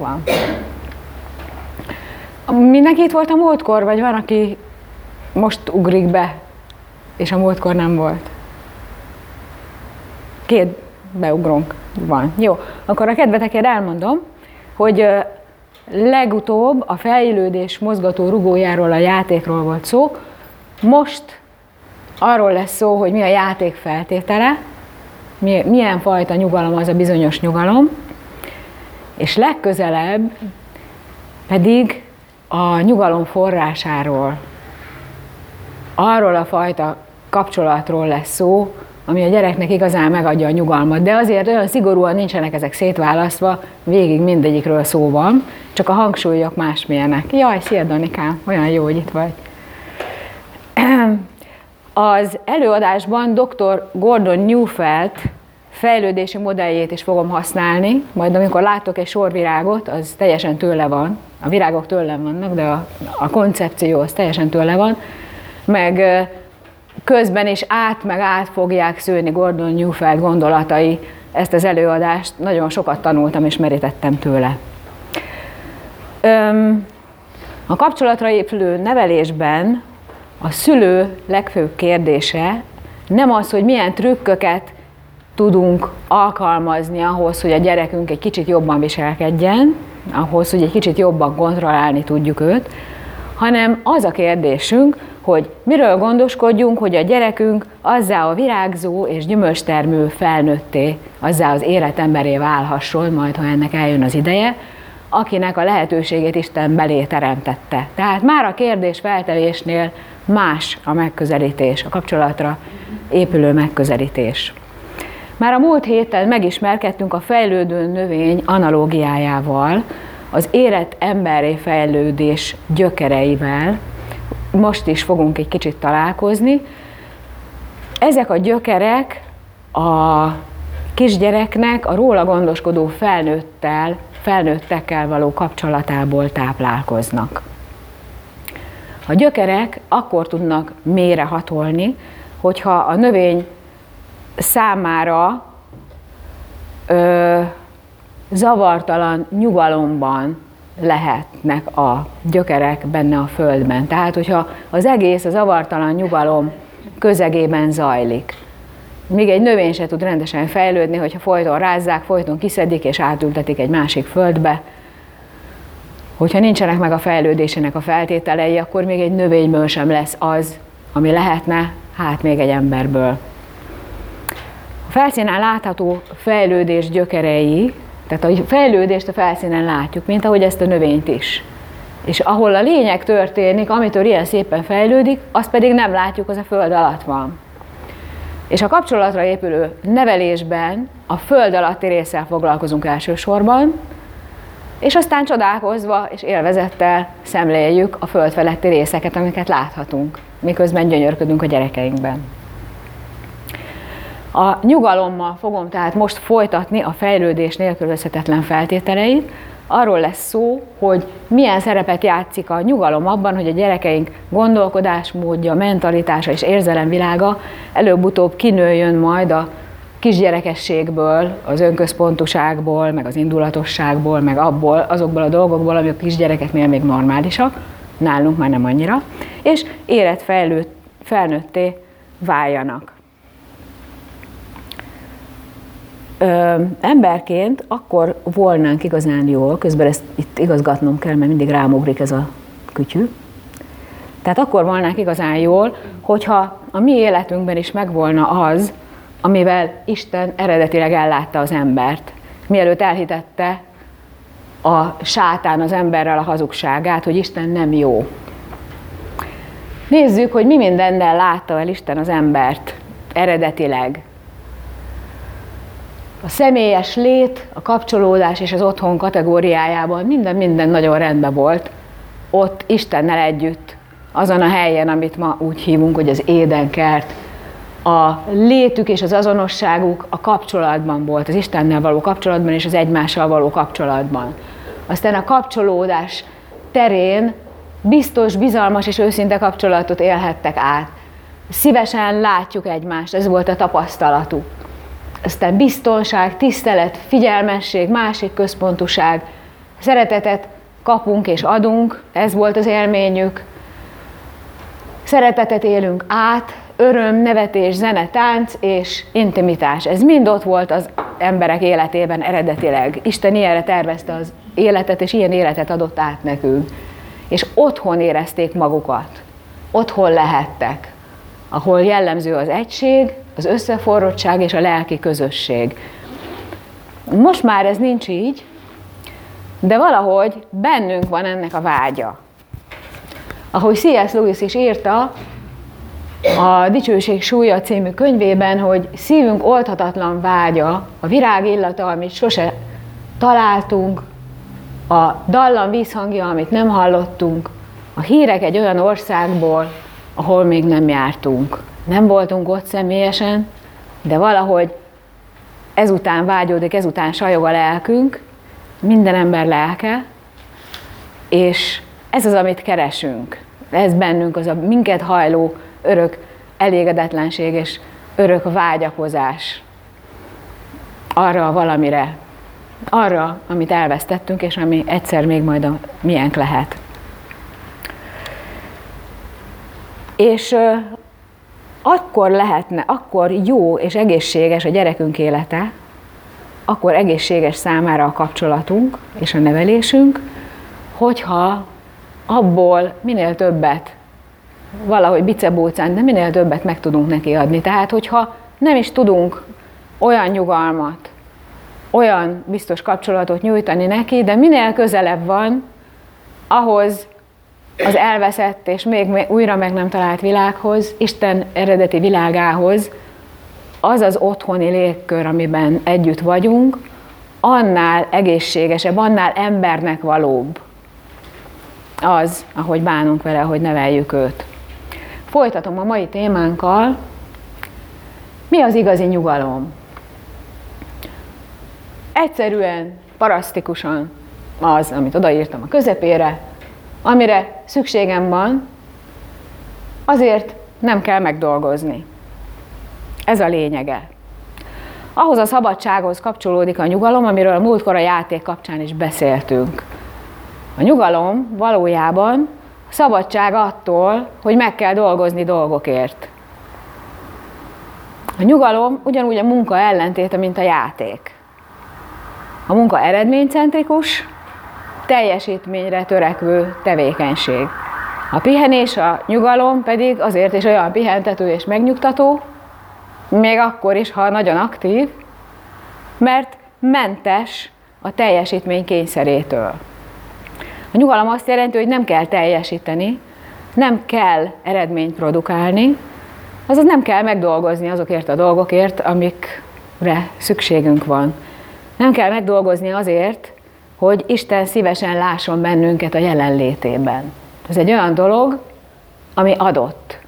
megvan. Mindenki itt volt a múltkor, vagy van, aki most ugrik be, és a múltkor nem volt? Két beugrunk van. Jó, akkor a kedvetekért elmondom, hogy legutóbb a fejlődés mozgató rugójáról, a játékról volt szó, most arról lesz szó, hogy mi a játék feltétele, milyen fajta nyugalom az a bizonyos nyugalom, és legközelebb pedig a nyugalom forrásáról, arról a fajta kapcsolatról lesz szó, ami a gyereknek igazán megadja a nyugalmat. De azért olyan szigorúan nincsenek ezek szétválasztva, végig mindegyikről szó van, csak a hangsúlyok másmilyenek. Jaj, szia Danikám, olyan jó, hogy itt vagy. Az előadásban dr. Gordon Newfelt fejlődési modelljét is fogom használni, majd amikor látok egy sor virágot, az teljesen tőle van, a virágok tőlem vannak, de a, a koncepció az teljesen tőle van, meg közben is át meg át fogják szőni Gordon Newfeld gondolatai ezt az előadást. Nagyon sokat tanultam és merítettem tőle. A kapcsolatra épülő nevelésben a szülő legfőbb kérdése nem az, hogy milyen trükköket tudunk alkalmazni ahhoz, hogy a gyerekünk egy kicsit jobban viselkedjen, ahhoz, hogy egy kicsit jobban kontrollálni tudjuk őt, hanem az a kérdésünk, hogy miről gondoskodjunk, hogy a gyerekünk azzá a virágzó és gyümölcstermő felnőtté, azzá az életemberé válhasson, majd ha ennek eljön az ideje, akinek a lehetőségét Isten belé teremtette. Tehát már a kérdés feltevésnél más a megközelítés, a kapcsolatra épülő megközelítés. Már a múlt héten megismerkedtünk a fejlődő növény analógiájával, az érett emberi fejlődés gyökereivel, most is fogunk egy kicsit találkozni. Ezek a gyökerek a kisgyereknek a róla gondoskodó felnőttel, felnőttekkel való kapcsolatából táplálkoznak. A gyökerek akkor tudnak mérehatolni, hogyha a növény számára ö, zavartalan nyugalomban lehetnek a gyökerek benne a földben. Tehát, hogyha az egész az avartalan nyugalom közegében zajlik, míg egy növény se tud rendesen fejlődni, hogyha folyton rázzák, folyton kiszedik és átültetik egy másik földbe, hogyha nincsenek meg a fejlődésének a feltételei, akkor még egy növényből sem lesz az, ami lehetne, hát még egy emberből. Felszínen látható fejlődés gyökerei tehát a fejlődést a felszínen látjuk, mint ahogy ezt a növényt is. És ahol a lényeg történik, amitől ilyen szépen fejlődik, azt pedig nem látjuk, az a föld alatt van. És a kapcsolatra épülő nevelésben a föld alatti résszel foglalkozunk elsősorban, és aztán csodálkozva és élvezettel szemléljük a föld feletti részeket, amiket láthatunk, miközben gyönyörködünk a gyerekeinkben. A nyugalommal fogom tehát most folytatni a fejlődés nélkülözhetetlen feltételeit. Arról lesz szó, hogy milyen szerepet játszik a nyugalom abban, hogy a gyerekeink gondolkodásmódja, mentalitása és érzelemvilága előbb-utóbb kinőjön majd a kisgyerekességből, az önközpontuságból, meg az indulatosságból, meg abból, azokból a dolgokból, amik a kisgyerekeknél még normálisak, nálunk már nem annyira, és életfejlőtt, felnőtté váljanak. Ö, emberként akkor volnánk igazán jól, közben ezt itt igazgatnom kell, mert mindig rámugrik ez a kütyű. Tehát akkor volnánk igazán jól, hogyha a mi életünkben is megvolna az, amivel Isten eredetileg ellátta az embert, mielőtt elhitette a sátán az emberrel a hazugságát, hogy Isten nem jó. Nézzük, hogy mi mindennel látta el Isten az embert eredetileg a személyes lét, a kapcsolódás és az otthon kategóriájában minden, minden nagyon rendben volt. Ott Istennel együtt, azon a helyen, amit ma úgy hívunk, hogy az édenkert, a létük és az azonosságuk a kapcsolatban volt, az Istennel való kapcsolatban és az egymással való kapcsolatban. Aztán a kapcsolódás terén biztos, bizalmas és őszinte kapcsolatot élhettek át. Szívesen látjuk egymást, ez volt a tapasztalatuk aztán biztonság, tisztelet, figyelmesség, másik központuság, Szeretetet kapunk és adunk, ez volt az élményük. Szeretetet élünk át, öröm, nevetés, zene, tánc és intimitás. Ez mind ott volt az emberek életében eredetileg. Isten ilyenre tervezte az életet, és ilyen életet adott át nekünk. És otthon érezték magukat. Otthon lehettek, ahol jellemző az egység, az összeforrottság és a lelki közösség. Most már ez nincs így, de valahogy bennünk van ennek a vágya. Ahogy C.S. Lewis is írta, a Dicsőség súlya című könyvében, hogy szívünk oldhatatlan vágya, a virág illata, amit sose találtunk, a dallam vízhangja, amit nem hallottunk, a hírek egy olyan országból, ahol még nem jártunk. Nem voltunk ott személyesen, de valahogy ezután vágyódik, ezután sajog a lelkünk, minden ember lelke, és ez az, amit keresünk. Ez bennünk az a minket hajló örök elégedetlenség és örök vágyakozás arra a valamire, arra, amit elvesztettünk, és ami egyszer még majd a miénk lehet. És akkor lehetne, akkor jó és egészséges a gyerekünk élete, akkor egészséges számára a kapcsolatunk és a nevelésünk, hogyha abból minél többet, valahogy bicebócán, de minél többet meg tudunk neki adni. Tehát, hogyha nem is tudunk olyan nyugalmat, olyan biztos kapcsolatot nyújtani neki, de minél közelebb van ahhoz az elveszett és még újra meg nem talált világhoz, Isten eredeti világához, az az otthoni légkör, amiben együtt vagyunk, annál egészségesebb, annál embernek valóbb az, ahogy bánunk vele, hogy neveljük őt. Folytatom a mai témánkkal. Mi az igazi nyugalom? Egyszerűen, parasztikusan az, amit odaírtam a közepére, amire szükségem van, azért nem kell megdolgozni. Ez a lényege. Ahhoz a szabadsághoz kapcsolódik a nyugalom, amiről a múltkor a játék kapcsán is beszéltünk. A nyugalom valójában szabadság attól, hogy meg kell dolgozni dolgokért. A nyugalom ugyanúgy a munka ellentéte, mint a játék. A munka eredménycentrikus, teljesítményre törekvő tevékenység. A pihenés, a nyugalom pedig azért is olyan pihentető és megnyugtató, még akkor is, ha nagyon aktív, mert mentes a teljesítmény kényszerétől. A nyugalom azt jelenti, hogy nem kell teljesíteni, nem kell eredményt produkálni, azaz nem kell megdolgozni azokért a dolgokért, amikre szükségünk van. Nem kell megdolgozni azért, hogy Isten szívesen lásson bennünket a jelenlétében. Ez egy olyan dolog, ami adott.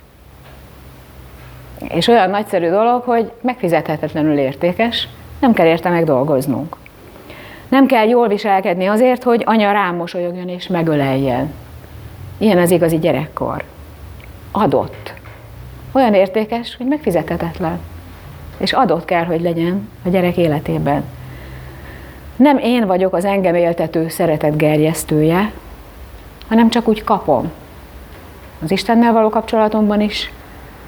És olyan nagyszerű dolog, hogy megfizethetetlenül értékes, nem kell érte megdolgoznunk. Nem kell jól viselkedni azért, hogy anya rám mosolyogjon és megöleljen. Ilyen az igazi gyerekkor. Adott. Olyan értékes, hogy megfizethetetlen. És adott kell, hogy legyen a gyerek életében. Nem én vagyok az engem éltető szeretet gerjesztője, hanem csak úgy kapom. Az Istennel való kapcsolatomban is,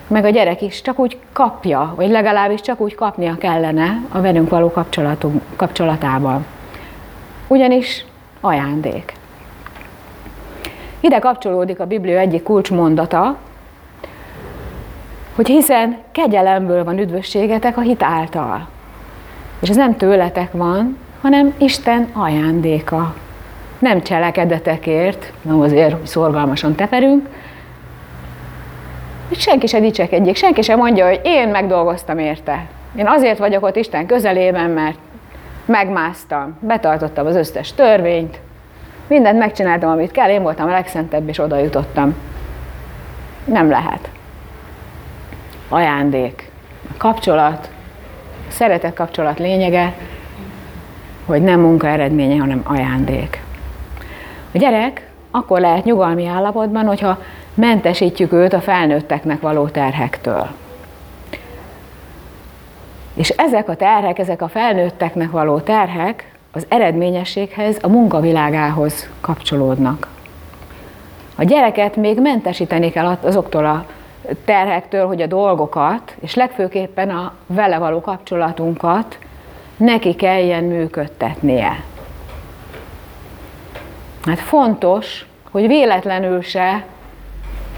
meg a gyerek is csak úgy kapja, vagy legalábbis csak úgy kapnia kellene a velünk való kapcsolatában. Ugyanis ajándék. Ide kapcsolódik a Biblia egyik kulcsmondata, hogy hiszen kegyelemből van üdvösségetek a hit által. És ez nem tőletek van, hanem Isten ajándéka. Nem cselekedetekért, nem azért, hogy szorgalmasan teperünk, senki se dicsekedjék, senki se mondja, hogy én megdolgoztam érte. Én azért vagyok ott Isten közelében, mert megmásztam, betartottam az összes törvényt, mindent megcsináltam, amit kell, én voltam a legszentebb, és oda jutottam. Nem lehet. Ajándék. A kapcsolat, a szeretet kapcsolat lényege, hogy nem munka eredménye, hanem ajándék. A gyerek akkor lehet nyugalmi állapotban, hogyha mentesítjük őt a felnőtteknek való terhektől. És ezek a terhek, ezek a felnőtteknek való terhek az eredményességhez, a munkavilágához kapcsolódnak. A gyereket még mentesíteni kell azoktól a terhektől, hogy a dolgokat, és legfőképpen a vele való kapcsolatunkat neki kelljen működtetnie. Hát fontos, hogy véletlenül se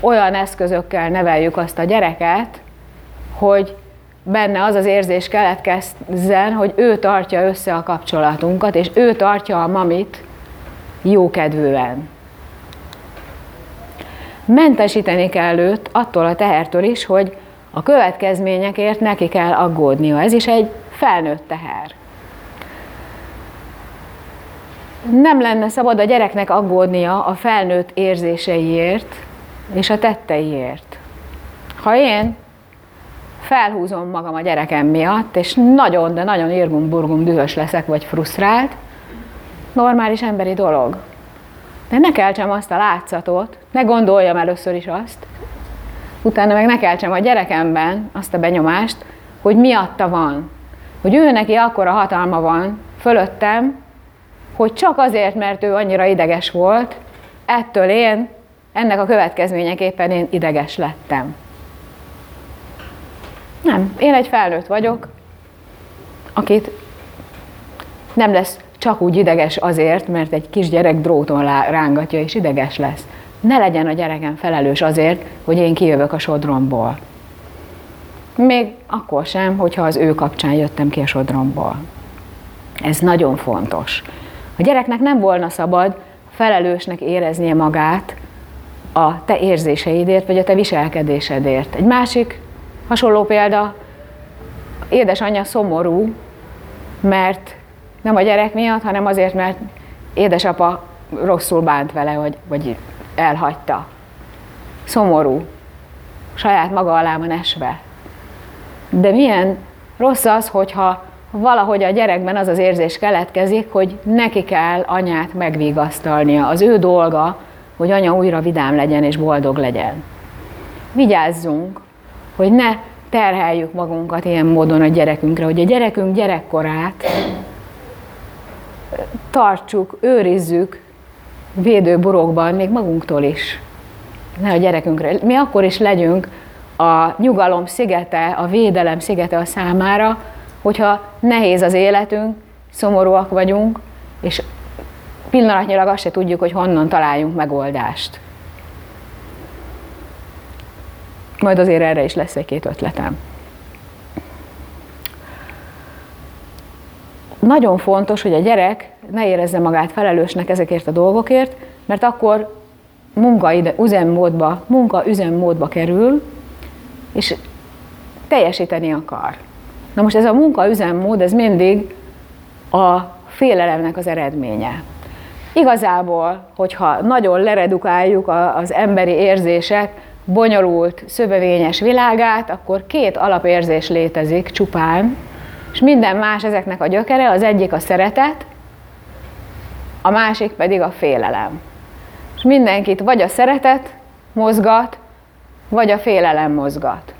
olyan eszközökkel neveljük azt a gyereket, hogy benne az az érzés keletkezzen, hogy ő tartja össze a kapcsolatunkat, és ő tartja a mamit jókedvűen. Mentesíteni kell őt attól a tehertől is, hogy a következményekért neki kell aggódnia. Ez is egy felnőtt teher. Nem lenne szabad a gyereknek aggódnia a felnőtt érzéseiért és a tetteiért. Ha én felhúzom magam a gyerekem miatt, és nagyon, de nagyon irgum-burgum dühös leszek, vagy frusztrált, normális emberi dolog. De ne keltsem azt a látszatot, ne gondoljam először is azt, utána meg ne keltsem a gyerekemben azt a benyomást, hogy miatta van. Hogy ő neki akkora hatalma van fölöttem, hogy csak azért, mert ő annyira ideges volt, ettől én, ennek a következményeképpen én ideges lettem. Nem, én egy felnőtt vagyok, akit nem lesz csak úgy ideges azért, mert egy kisgyerek dróton rángatja és ideges lesz. Ne legyen a gyerekem felelős azért, hogy én kijövök a sodromból. Még akkor sem, hogyha az ő kapcsán jöttem ki a sodromból. Ez nagyon fontos. A gyereknek nem volna szabad felelősnek éreznie magát a te érzéseidért, vagy a te viselkedésedért. Egy másik hasonló példa, édesanyja szomorú, mert nem a gyerek miatt, hanem azért, mert édesapa rosszul bánt vele, vagy, vagy elhagyta. Szomorú. Saját maga alá van esve. De milyen rossz az, hogyha valahogy a gyerekben az az érzés keletkezik, hogy neki kell anyát megvigasztalnia. Az ő dolga, hogy anya újra vidám legyen és boldog legyen. Vigyázzunk, hogy ne terheljük magunkat ilyen módon a gyerekünkre, hogy a gyerekünk gyerekkorát tartsuk, őrizzük védőborokban, még magunktól is. Ne a gyerekünkre. Mi akkor is legyünk a nyugalom szigete, a védelem szigete a számára, hogyha nehéz az életünk, szomorúak vagyunk, és pillanatnyilag azt se tudjuk, hogy honnan találjunk megoldást. Majd azért erre is lesz egy-két ötletem. Nagyon fontos, hogy a gyerek ne érezze magát felelősnek ezekért a dolgokért, mert akkor munka üzemmódba, munka üzemmódba kerül, és teljesíteni akar. Na most ez a munka üzemmód, ez mindig a félelemnek az eredménye. Igazából, hogyha nagyon leredukáljuk az emberi érzések bonyolult, szövevényes világát, akkor két alapérzés létezik csupán, és minden más ezeknek a gyökere, az egyik a szeretet, a másik pedig a félelem. És mindenkit vagy a szeretet mozgat, vagy a félelem mozgat.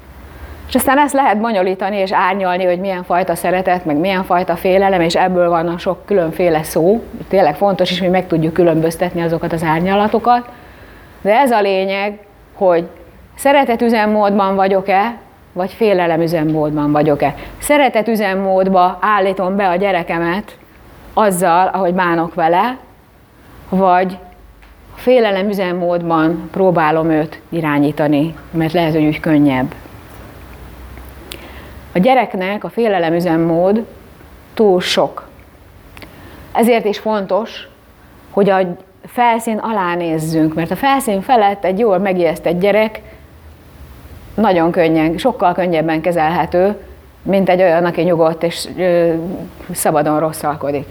És aztán ezt lehet bonyolítani és árnyalni, hogy milyen fajta szeretet, meg milyen fajta félelem, és ebből van a sok különféle szó. Tényleg fontos is, hogy meg tudjuk különböztetni azokat az árnyalatokat. De ez a lényeg, hogy szeretet üzemmódban vagyok-e, vagy félelem üzemmódban vagyok-e. Szeretet üzemmódba állítom be a gyerekemet azzal, ahogy bánok vele, vagy félelem üzemmódban próbálom őt irányítani, mert lehet, hogy úgy könnyebb. A gyereknek a félelem üzemmód túl sok. Ezért is fontos, hogy a felszín alá nézzünk, mert a felszín felett egy jól megijesztett gyerek nagyon könnyen, sokkal könnyebben kezelhető, mint egy olyan, aki nyugodt és ö, szabadon rosszalkodik.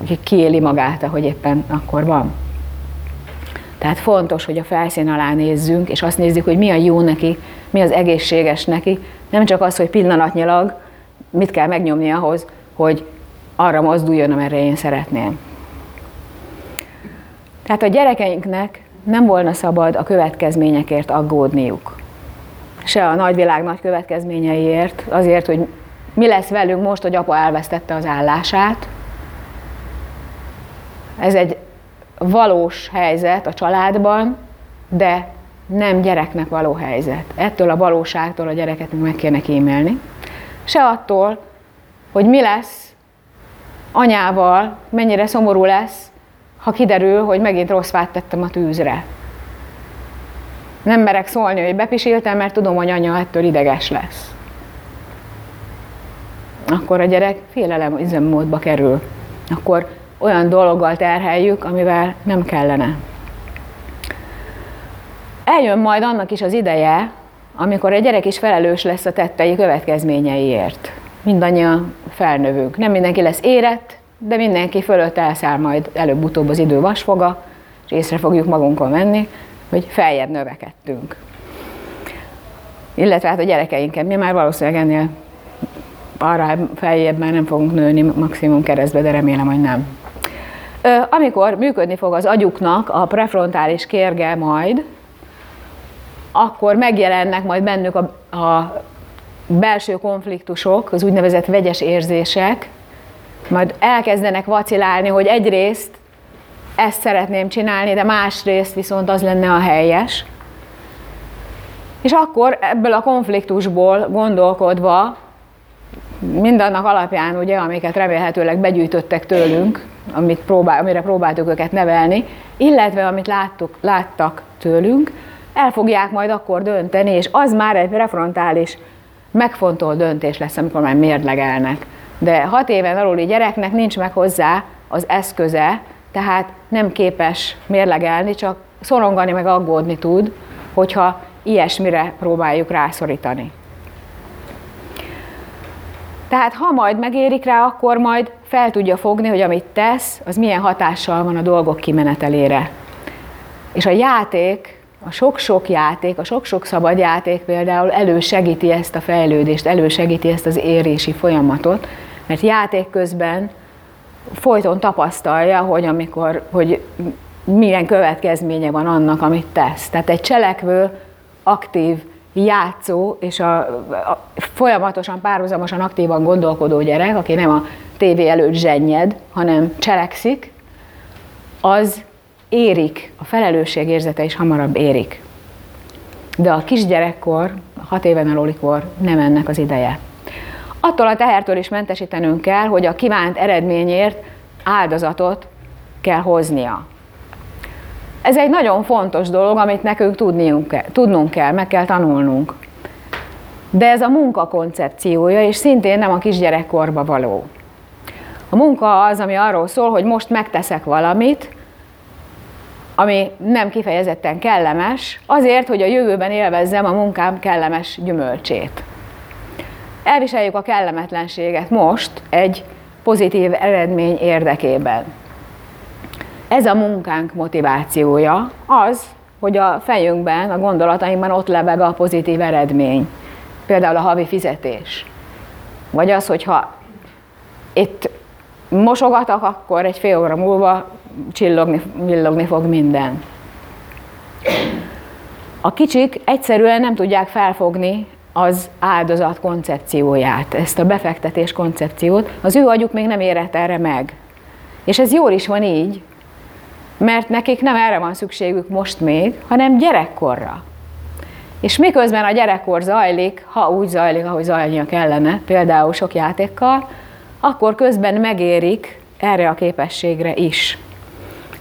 Úgyhogy kiéli magát, ahogy éppen akkor van. Tehát fontos, hogy a felszín alá nézzünk, és azt nézzük, hogy mi a jó neki, mi az egészséges neki. Nem csak az, hogy pillanatnyilag mit kell megnyomni ahhoz, hogy arra mozduljon, amerre én szeretném. Tehát a gyerekeinknek nem volna szabad a következményekért aggódniuk se a nagyvilág nagy következményeiért, azért, hogy mi lesz velünk most, hogy apa elvesztette az állását, ez egy valós helyzet a családban, de nem gyereknek való helyzet. Ettől a valóságtól a gyereket meg kéne kímélni. Se attól, hogy mi lesz anyával, mennyire szomorú lesz, ha kiderül, hogy megint rossz fát tettem a tűzre. Nem merek szólni, hogy bepisiltem, mert tudom, hogy anya ettől ideges lesz. Akkor a gyerek félelem üzemmódba kerül. Akkor olyan dologgal terheljük, amivel nem kellene. Eljön majd annak is az ideje, amikor egy gyerek is felelős lesz a tettei következményeiért. Mindannyian felnövünk. Nem mindenki lesz érett, de mindenki fölött elszáll majd előbb-utóbb az idő vasfoga, és észre fogjuk magunkon venni, hogy feljebb növekedtünk. Illetve hát a gyerekeinket, mi már valószínűleg ennél arra feljebb már nem fogunk nőni, maximum keresztbe, de remélem, hogy nem. Amikor működni fog az agyuknak a prefrontális kérge majd, akkor megjelennek majd bennük a, a belső konfliktusok, az úgynevezett vegyes érzések, majd elkezdenek vacilálni, hogy egyrészt ezt szeretném csinálni, de másrészt viszont az lenne a helyes. És akkor ebből a konfliktusból gondolkodva, mindannak alapján, ugye, amiket remélhetőleg begyűjtöttek tőlünk, amit próbál, amire próbáltuk őket nevelni, illetve amit láttuk, láttak tőlünk, el fogják majd akkor dönteni, és az már egy prefrontális, megfontolt döntés lesz, amikor már mérlegelnek. De hat éven aluli gyereknek nincs meg hozzá az eszköze, tehát nem képes mérlegelni, csak szorongani meg aggódni tud, hogyha ilyesmire próbáljuk rászorítani. Tehát ha majd megérik rá, akkor majd fel tudja fogni, hogy amit tesz, az milyen hatással van a dolgok kimenetelére. És a játék, a sok-sok játék, a sok-sok szabad játék például elősegíti ezt a fejlődést, elősegíti ezt az érési folyamatot, mert játék közben folyton tapasztalja, hogy amikor, hogy milyen következménye van annak, amit tesz. Tehát egy cselekvő, aktív játszó és a, a folyamatosan, párhuzamosan aktívan gondolkodó gyerek, aki nem a tévé előtt zsennyed, hanem cselekszik, az érik, a felelősségérzete is hamarabb érik. De a kisgyerekkor, a hat éven alulikor nem ennek az ideje. Attól a tehertől is mentesítenünk kell, hogy a kívánt eredményért áldozatot kell hoznia. Ez egy nagyon fontos dolog, amit nekünk tudnunk kell, meg kell tanulnunk. De ez a munka koncepciója, és szintén nem a kisgyerekkorba való. A munka az, ami arról szól, hogy most megteszek valamit, ami nem kifejezetten kellemes, azért, hogy a jövőben élvezzem a munkám kellemes gyümölcsét. Elviseljük a kellemetlenséget most egy pozitív eredmény érdekében. Ez a munkánk motivációja az, hogy a fejünkben, a gondolatainkban ott lebeg a pozitív eredmény. Például a havi fizetés. Vagy az, hogyha itt mosogatok, akkor egy fél óra múlva csillogni, villogni fog minden. A kicsik egyszerűen nem tudják felfogni az áldozat koncepcióját, ezt a befektetés koncepciót. Az ő agyuk még nem érett erre meg. És ez jól is van így, mert nekik nem erre van szükségük most még, hanem gyerekkorra. És miközben a gyerekkor zajlik, ha úgy zajlik, ahogy zajlnia kellene, például sok játékkal, akkor közben megérik erre a képességre is.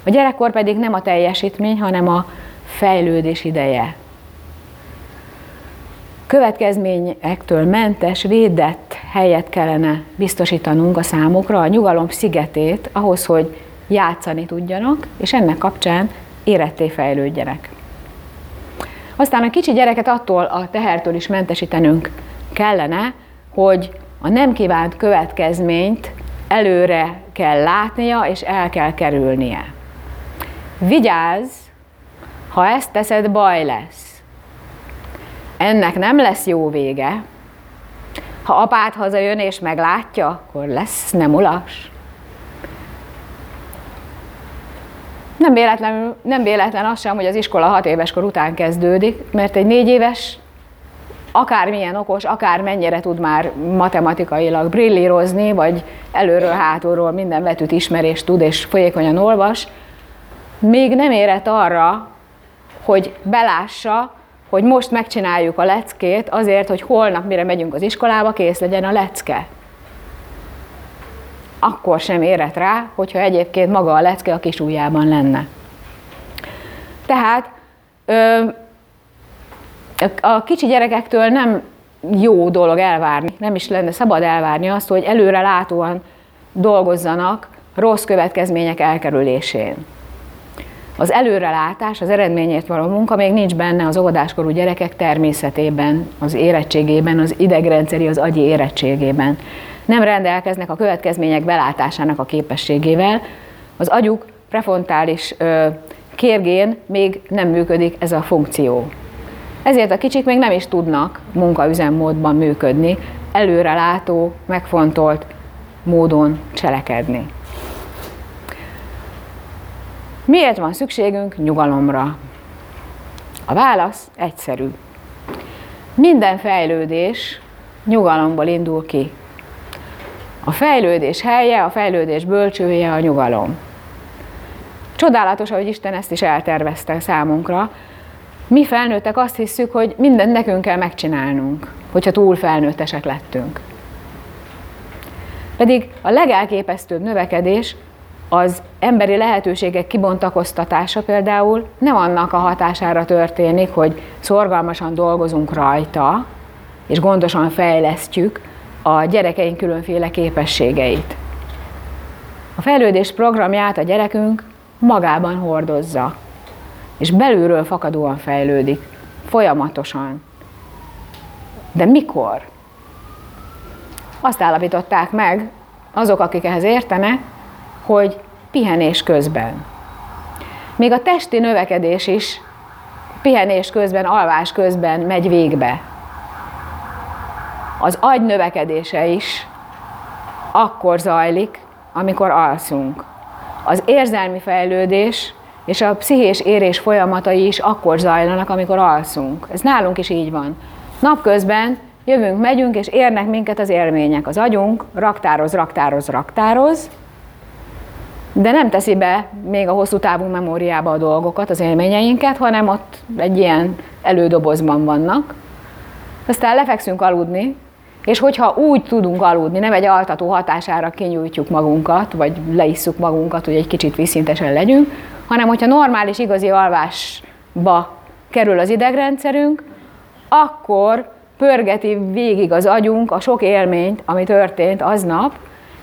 A gyerekkor pedig nem a teljesítmény, hanem a fejlődés ideje. Következményektől mentes, védett helyet kellene biztosítanunk a számukra, a nyugalom szigetét, ahhoz, hogy játszani tudjanak, és ennek kapcsán éretté fejlődjenek. Aztán a kicsi gyereket attól a tehertől is mentesítenünk kellene, hogy a nem kívánt következményt előre kell látnia, és el kell kerülnie. Vigyázz, ha ezt teszed, baj lesz. Ennek nem lesz jó vége. Ha apád hazajön és meglátja, akkor lesz nem ulas. Nem véletlen, nem véletlen az sem, hogy az iskola hat éves kor után kezdődik, mert egy négy éves akármilyen okos, akár mennyire tud már matematikailag brillírozni, vagy előről, hátulról minden vetűt ismerést tud, és folyékonyan olvas, még nem érett arra, hogy belássa, hogy most megcsináljuk a leckét azért, hogy holnap, mire megyünk az iskolába, kész legyen a lecke. Akkor sem érett rá, hogyha egyébként maga a lecke a kis ujjában lenne. Tehát a kicsi gyerekektől nem jó dolog elvárni, nem is lenne szabad elvárni azt, hogy előre látóan dolgozzanak rossz következmények elkerülésén. Az előrelátás, az eredményért való munka még nincs benne az óvodáskorú gyerekek természetében, az érettségében, az idegrendszeri, az agyi érettségében. Nem rendelkeznek a következmények belátásának a képességével. Az agyuk prefrontális kérgén még nem működik ez a funkció. Ezért a kicsik még nem is tudnak munkaüzemmódban működni, előrelátó, megfontolt módon cselekedni. Miért van szükségünk nyugalomra? A válasz egyszerű. Minden fejlődés nyugalomból indul ki. A fejlődés helye, a fejlődés bölcsője a nyugalom. Csodálatos, hogy Isten ezt is eltervezte számunkra. Mi felnőttek azt hiszük, hogy mindent nekünk kell megcsinálnunk, hogyha túl felnőttesek lettünk. Pedig a legelképesztőbb növekedés az emberi lehetőségek kibontakoztatása például nem annak a hatására történik, hogy szorgalmasan dolgozunk rajta, és gondosan fejlesztjük a gyerekeink különféle képességeit. A fejlődés programját a gyerekünk magában hordozza, és belülről fakadóan fejlődik, folyamatosan. De mikor? Azt állapították meg azok, akik ehhez értenek, hogy pihenés közben. Még a testi növekedés is pihenés közben, alvás közben megy végbe. Az agy növekedése is akkor zajlik, amikor alszunk. Az érzelmi fejlődés és a pszichés érés folyamatai is akkor zajlanak, amikor alszunk. Ez nálunk is így van. Napközben jövünk, megyünk, és érnek minket az élmények. Az agyunk raktároz, raktároz, raktároz, de nem teszi be még a hosszú távú memóriába a dolgokat, az élményeinket, hanem ott egy ilyen elődobozban vannak. Aztán lefekszünk aludni, és hogyha úgy tudunk aludni, nem egy altató hatására kinyújtjuk magunkat, vagy leisszuk magunkat, hogy egy kicsit vízszintesen legyünk, hanem hogyha normális, igazi alvásba kerül az idegrendszerünk, akkor pörgeti végig az agyunk a sok élményt, ami történt aznap,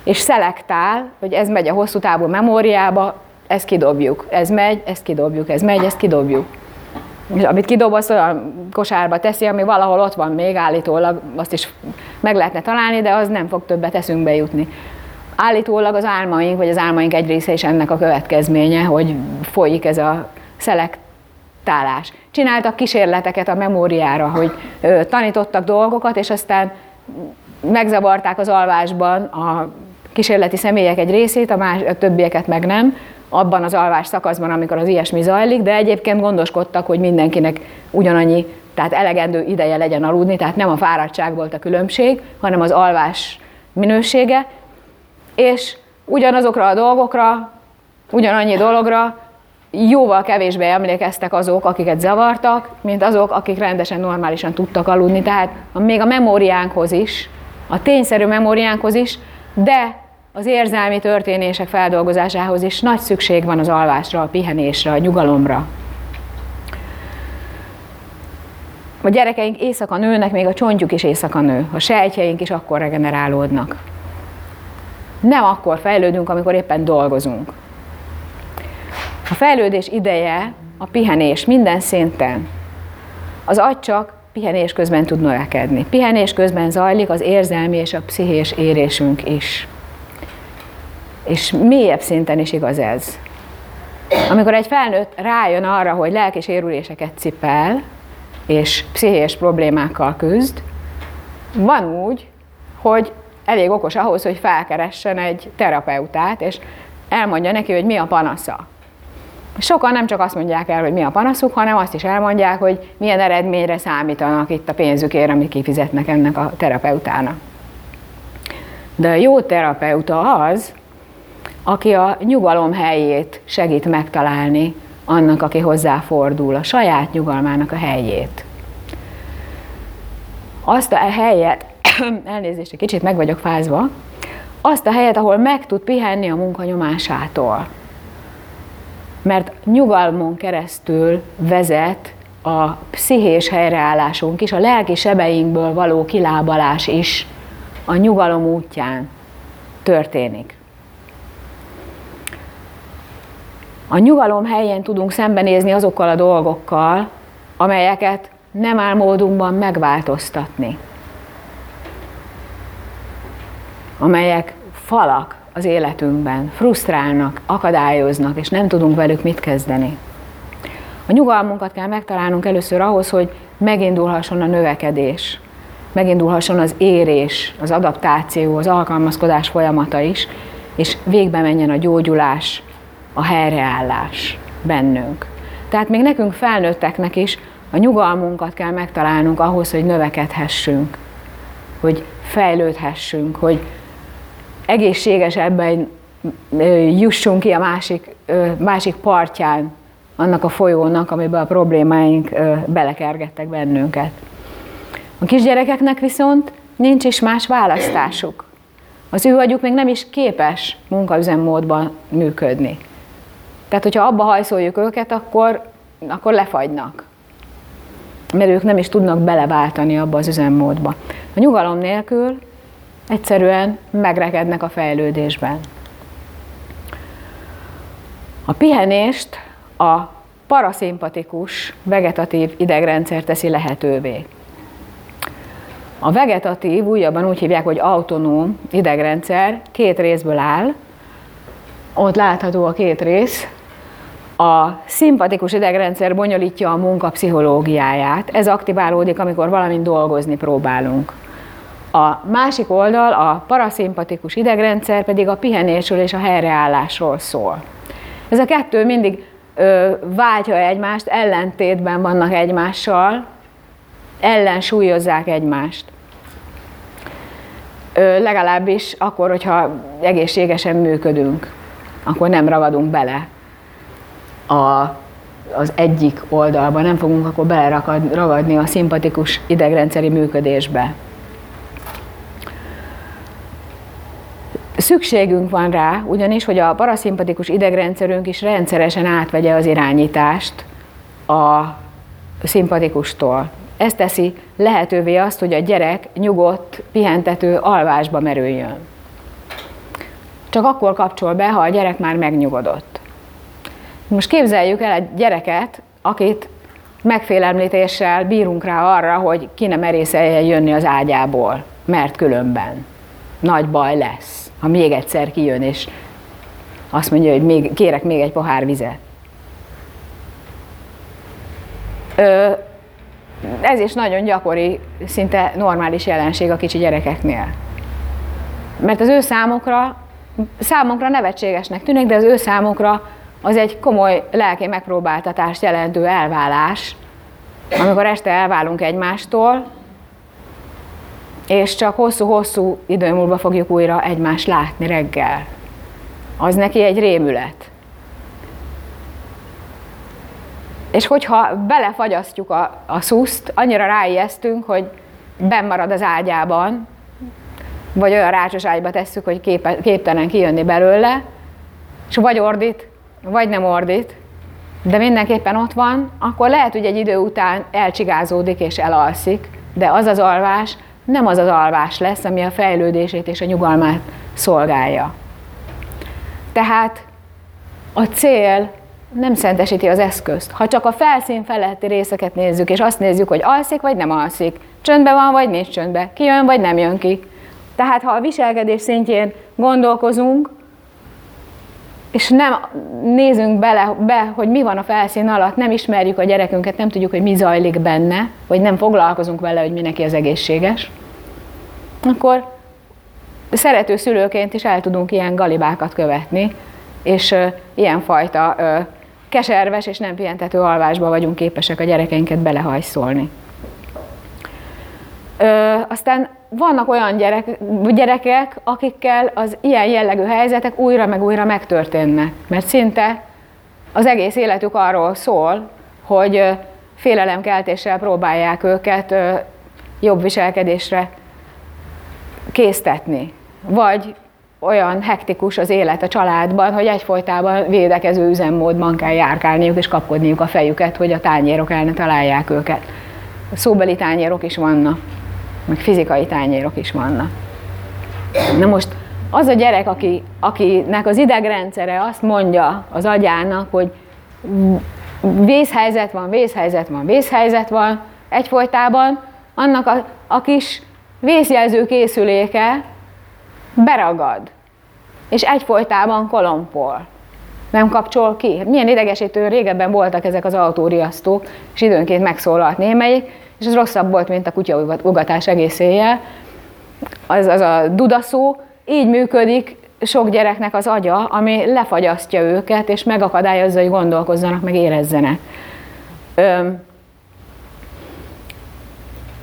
és szelektál, hogy ez megy a hosszú távú memóriába, ezt kidobjuk, ez megy, ezt kidobjuk, ez megy, ezt kidobjuk. És amit kidob, azt olyan kosárba teszi, ami valahol ott van még állítólag, azt is meg lehetne találni, de az nem fog többet eszünkbe jutni. Állítólag az álmaink, vagy az álmaink egy része is ennek a következménye, hogy folyik ez a szelektálás. Csináltak kísérleteket a memóriára, hogy tanítottak dolgokat, és aztán megzavarták az alvásban a kísérleti személyek egy részét, a, más, a többieket meg nem, abban az alvás szakaszban, amikor az ilyesmi zajlik, de egyébként gondoskodtak, hogy mindenkinek ugyanannyi, tehát elegendő ideje legyen aludni, tehát nem a fáradtság volt a különbség, hanem az alvás minősége, és ugyanazokra a dolgokra, ugyanannyi dologra jóval kevésbé emlékeztek azok, akiket zavartak, mint azok, akik rendesen, normálisan tudtak aludni. Tehát még a memóriánkhoz is, a tényszerű memóriánkhoz is, de az érzelmi történések feldolgozásához is nagy szükség van az alvásra, a pihenésre, a nyugalomra. A gyerekeink éjszaka nőnek, még a csontjuk is éjszaka nő, a sejtjeink is akkor regenerálódnak. Nem akkor fejlődünk, amikor éppen dolgozunk. A fejlődés ideje a pihenés minden szinten. Az agy csak pihenés közben tud növekedni. Pihenés közben zajlik az érzelmi és a pszichés érésünk is. És mélyebb szinten is igaz ez. Amikor egy felnőtt rájön arra, hogy lelki sérüléseket cipel, és pszichés problémákkal küzd, van úgy, hogy elég okos ahhoz, hogy felkeressen egy terapeutát, és elmondja neki, hogy mi a panasza. Sokan nem csak azt mondják el, hogy mi a panaszuk, hanem azt is elmondják, hogy milyen eredményre számítanak itt a pénzükért, amit kifizetnek ennek a terapeutának. De a jó terapeuta az, aki a nyugalom helyét segít megtalálni annak, aki hozzáfordul, a saját nyugalmának a helyét. Azt a helyet, elnézést, egy kicsit meg vagyok fázva, azt a helyet, ahol meg tud pihenni a munkanyomásától. Mert nyugalmon keresztül vezet a pszichés helyreállásunk is, a lelki sebeinkből való kilábalás is a nyugalom útján történik. A nyugalom helyén tudunk szembenézni azokkal a dolgokkal, amelyeket nem áll módunkban megváltoztatni. Amelyek falak az életünkben, frusztrálnak, akadályoznak, és nem tudunk velük mit kezdeni. A nyugalmunkat kell megtalálnunk először ahhoz, hogy megindulhasson a növekedés, megindulhasson az érés, az adaptáció, az alkalmazkodás folyamata is, és végbe menjen a gyógyulás, a helyreállás bennünk. Tehát még nekünk felnőtteknek is a nyugalmunkat kell megtalálnunk ahhoz, hogy növekedhessünk, hogy fejlődhessünk, hogy egészségesebben jussunk ki a másik, másik partján annak a folyónak, amiben a problémáink belekergettek bennünket. A kisgyerekeknek viszont nincs is más választásuk. Az ő agyuk még nem is képes munkaüzemmódban működni. Tehát, hogyha abba hajszoljuk őket, akkor, akkor lefagynak. Mert ők nem is tudnak beleváltani abba az üzemmódba. A nyugalom nélkül egyszerűen megrekednek a fejlődésben. A pihenést a paraszimpatikus, vegetatív idegrendszer teszi lehetővé. A vegetatív, újabban úgy hívják, hogy autonóm idegrendszer két részből áll. Ott látható a két rész. A szimpatikus idegrendszer bonyolítja a munka pszichológiáját. Ez aktiválódik, amikor valamint dolgozni próbálunk. A másik oldal, a paraszimpatikus idegrendszer pedig a pihenésről és a helyreállásról szól. Ez a kettő mindig ö, váltja egymást, ellentétben vannak egymással, ellensúlyozzák egymást. Ö, legalábbis akkor, hogyha egészségesen működünk, akkor nem ragadunk bele a, az egyik oldalba, nem fogunk akkor beleragadni a szimpatikus idegrendszeri működésbe. Szükségünk van rá, ugyanis, hogy a paraszimpatikus idegrendszerünk is rendszeresen átvegye az irányítást a szimpatikustól. Ez teszi lehetővé azt, hogy a gyerek nyugodt, pihentető alvásba merüljön. Csak akkor kapcsol be, ha a gyerek már megnyugodott. Most képzeljük el egy gyereket, akit megfélemlítéssel bírunk rá arra, hogy ki nem merészeljen jönni az ágyából, mert különben nagy baj lesz, ha még egyszer kijön, és azt mondja, hogy még, kérek még egy pohár vizet. Ö, ez is nagyon gyakori, szinte normális jelenség a kicsi gyerekeknél. Mert az ő számokra, számokra nevetségesnek tűnik, de az ő számokra az egy komoly lelki megpróbáltatást jelentő elválás, amikor este elválunk egymástól, és csak hosszú-hosszú idő múlva fogjuk újra egymást látni reggel. Az neki egy rémület. És hogyha belefagyasztjuk a, a szuszt, annyira ráijesztünk, hogy marad az ágyában, vagy olyan rácsos ágyba tesszük, hogy képtelen kijönni belőle, és vagy ordít, vagy nem ordít, de mindenképpen ott van, akkor lehet, hogy egy idő után elcsigázódik és elalszik, de az az alvás nem az az alvás lesz, ami a fejlődését és a nyugalmát szolgálja. Tehát a cél nem szentesíti az eszközt. Ha csak a felszín feletti részeket nézzük, és azt nézzük, hogy alszik vagy nem alszik, csöndbe van vagy nincs csöndbe, ki jön vagy nem jön ki. Tehát ha a viselkedés szintjén gondolkozunk, és nem nézünk bele, be, hogy mi van a felszín alatt, nem ismerjük a gyerekünket, nem tudjuk, hogy mi zajlik benne, vagy nem foglalkozunk vele, hogy mi neki az egészséges, akkor szerető szülőként is el tudunk ilyen galibákat követni, és uh, ilyenfajta uh, keserves és nem pihentető alvásba vagyunk képesek a gyerekeinket belehajszolni. Ö, aztán vannak olyan gyerek, gyerekek, akikkel az ilyen jellegű helyzetek újra meg újra megtörténnek, mert szinte az egész életük arról szól, hogy félelemkeltéssel próbálják őket jobb viselkedésre késztetni. Vagy olyan hektikus az élet a családban, hogy egyfolytában védekező üzemmódban kell járkálniuk és kapkodniuk a fejüket, hogy a tányérok el ne találják őket. Szóbeli tányérok is vannak, meg fizikai tányérok is vannak. Na most az a gyerek, aki, akinek az idegrendszere azt mondja az agyának, hogy vészhelyzet van, vészhelyzet van, vészhelyzet van, egyfolytában, annak a, a kis vészjelző készüléke beragad, és egyfolytában kolompol. Nem kapcsol ki. Milyen idegesítő, régebben voltak ezek az autóriasztók, és időnként megszólalt némelyik, és ez rosszabb volt, mint a kutyaugatás egész éjjel. Az, az a dudaszó így működik sok gyereknek az agya, ami lefagyasztja őket, és megakadályozza, hogy gondolkozzanak, meg érezzenek.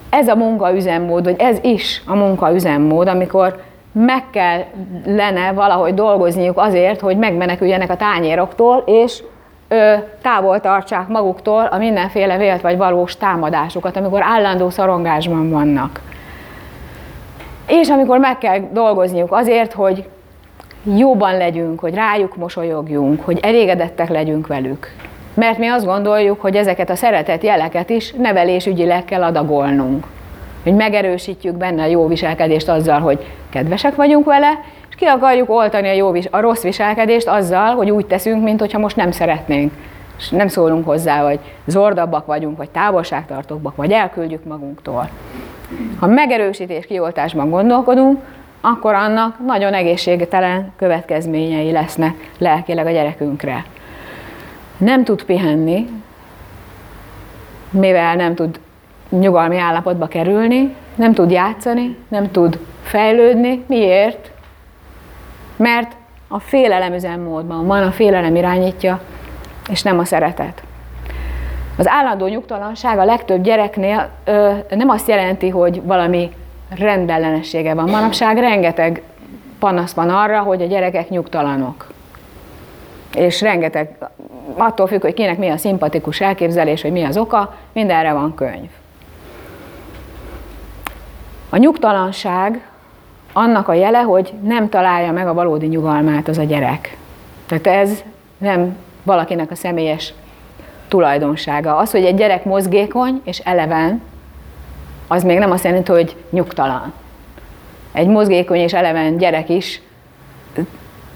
Ez a munkaüzemmód, vagy ez is a munkaüzemmód, amikor meg kellene valahogy dolgozniuk azért, hogy megmeneküljenek a tányéroktól, és távol tartsák maguktól a mindenféle vélt vagy valós támadásokat, amikor állandó szorongásban vannak. És amikor meg kell dolgozniuk azért, hogy jóban legyünk, hogy rájuk mosolyogjunk, hogy elégedettek legyünk velük. Mert mi azt gondoljuk, hogy ezeket a szeretet jeleket is nevelésügyileg kell adagolnunk. Hogy megerősítjük benne a jó viselkedést azzal, hogy kedvesek vagyunk vele, és ki akarjuk oltani a, jó, a rossz viselkedést azzal, hogy úgy teszünk, mint most nem szeretnénk. És nem szólunk hozzá, hogy zordabbak vagyunk, vagy távolságtartóbbak, vagy elküldjük magunktól. Ha megerősítés kioltásban gondolkodunk, akkor annak nagyon egészségtelen következményei lesznek lelkileg a gyerekünkre. Nem tud pihenni, mivel nem tud nyugalmi állapotba kerülni, nem tud játszani, nem tud fejlődni. Miért? Mert a félelem üzemmódban van, a félelem irányítja, és nem a szeretet. Az állandó nyugtalanság a legtöbb gyereknél ö, nem azt jelenti, hogy valami rendellenessége van. Manapság rengeteg panasz van arra, hogy a gyerekek nyugtalanok. És rengeteg, attól függ, hogy kinek mi a szimpatikus elképzelés, hogy mi az oka, mindenre van könyv. A nyugtalanság annak a jele, hogy nem találja meg a valódi nyugalmát az a gyerek. Tehát ez nem valakinek a személyes tulajdonsága. Az, hogy egy gyerek mozgékony és eleven, az még nem azt jelenti, hogy nyugtalan. Egy mozgékony és eleven gyerek is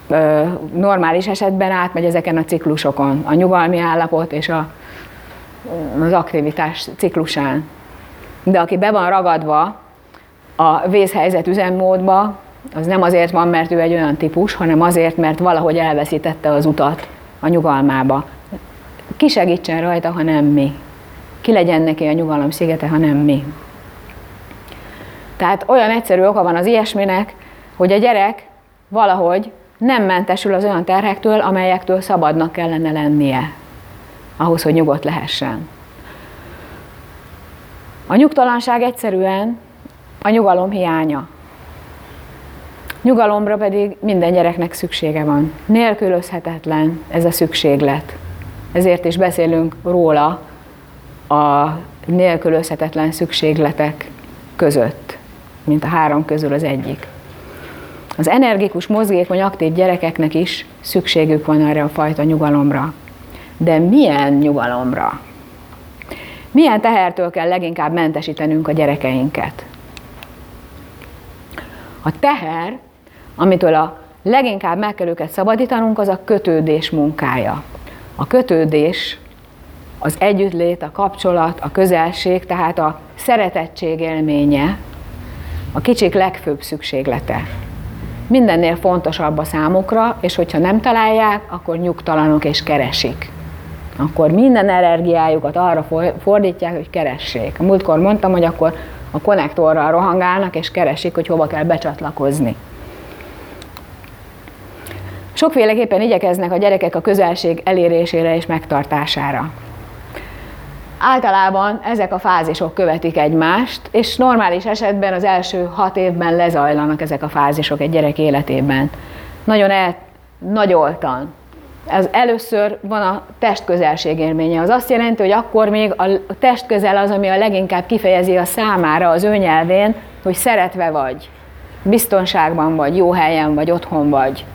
ö, normális esetben átmegy ezeken a ciklusokon, a nyugalmi állapot és a, az aktivitás ciklusán. De aki be van ragadva a vészhelyzet üzemmódba, az nem azért van, mert ő egy olyan típus, hanem azért, mert valahogy elveszítette az utat a nyugalmába. Ki segítsen rajta, ha nem mi? Ki legyen neki a nyugalom szigete, ha nem mi? Tehát olyan egyszerű oka van az ilyesminek, hogy a gyerek valahogy nem mentesül az olyan terhektől, amelyektől szabadnak kellene lennie, ahhoz, hogy nyugodt lehessen. A nyugtalanság egyszerűen a nyugalom hiánya. Nyugalomra pedig minden gyereknek szüksége van. Nélkülözhetetlen ez a szükséglet. Ezért is beszélünk róla a nélkülözhetetlen szükségletek között mint a három közül az egyik. Az energikus, mozgékony, aktív gyerekeknek is szükségük van erre a fajta nyugalomra. De milyen nyugalomra? Milyen tehertől kell leginkább mentesítenünk a gyerekeinket? A teher, amitől a leginkább meg kell őket szabadítanunk, az a kötődés munkája. A kötődés, az együttlét, a kapcsolat, a közelség, tehát a szeretettség élménye, a kicsik legfőbb szükséglete. Mindennél fontosabb a számukra, és hogyha nem találják, akkor nyugtalanok és keresik. Akkor minden energiájukat arra fordítják, hogy keressék. A múltkor mondtam, hogy akkor a konnektorral rohangálnak, és keresik, hogy hova kell becsatlakozni. Sokféleképpen igyekeznek a gyerekek a közelség elérésére és megtartására. Általában ezek a fázisok követik egymást, és normális esetben az első hat évben lezajlanak ezek a fázisok egy gyerek életében. Nagyon el, nagyoltan. Ez először van a testközelség élménye. Az azt jelenti, hogy akkor még a testközel az, ami a leginkább kifejezi a számára az ő hogy szeretve vagy, biztonságban vagy, jó helyen vagy, otthon vagy.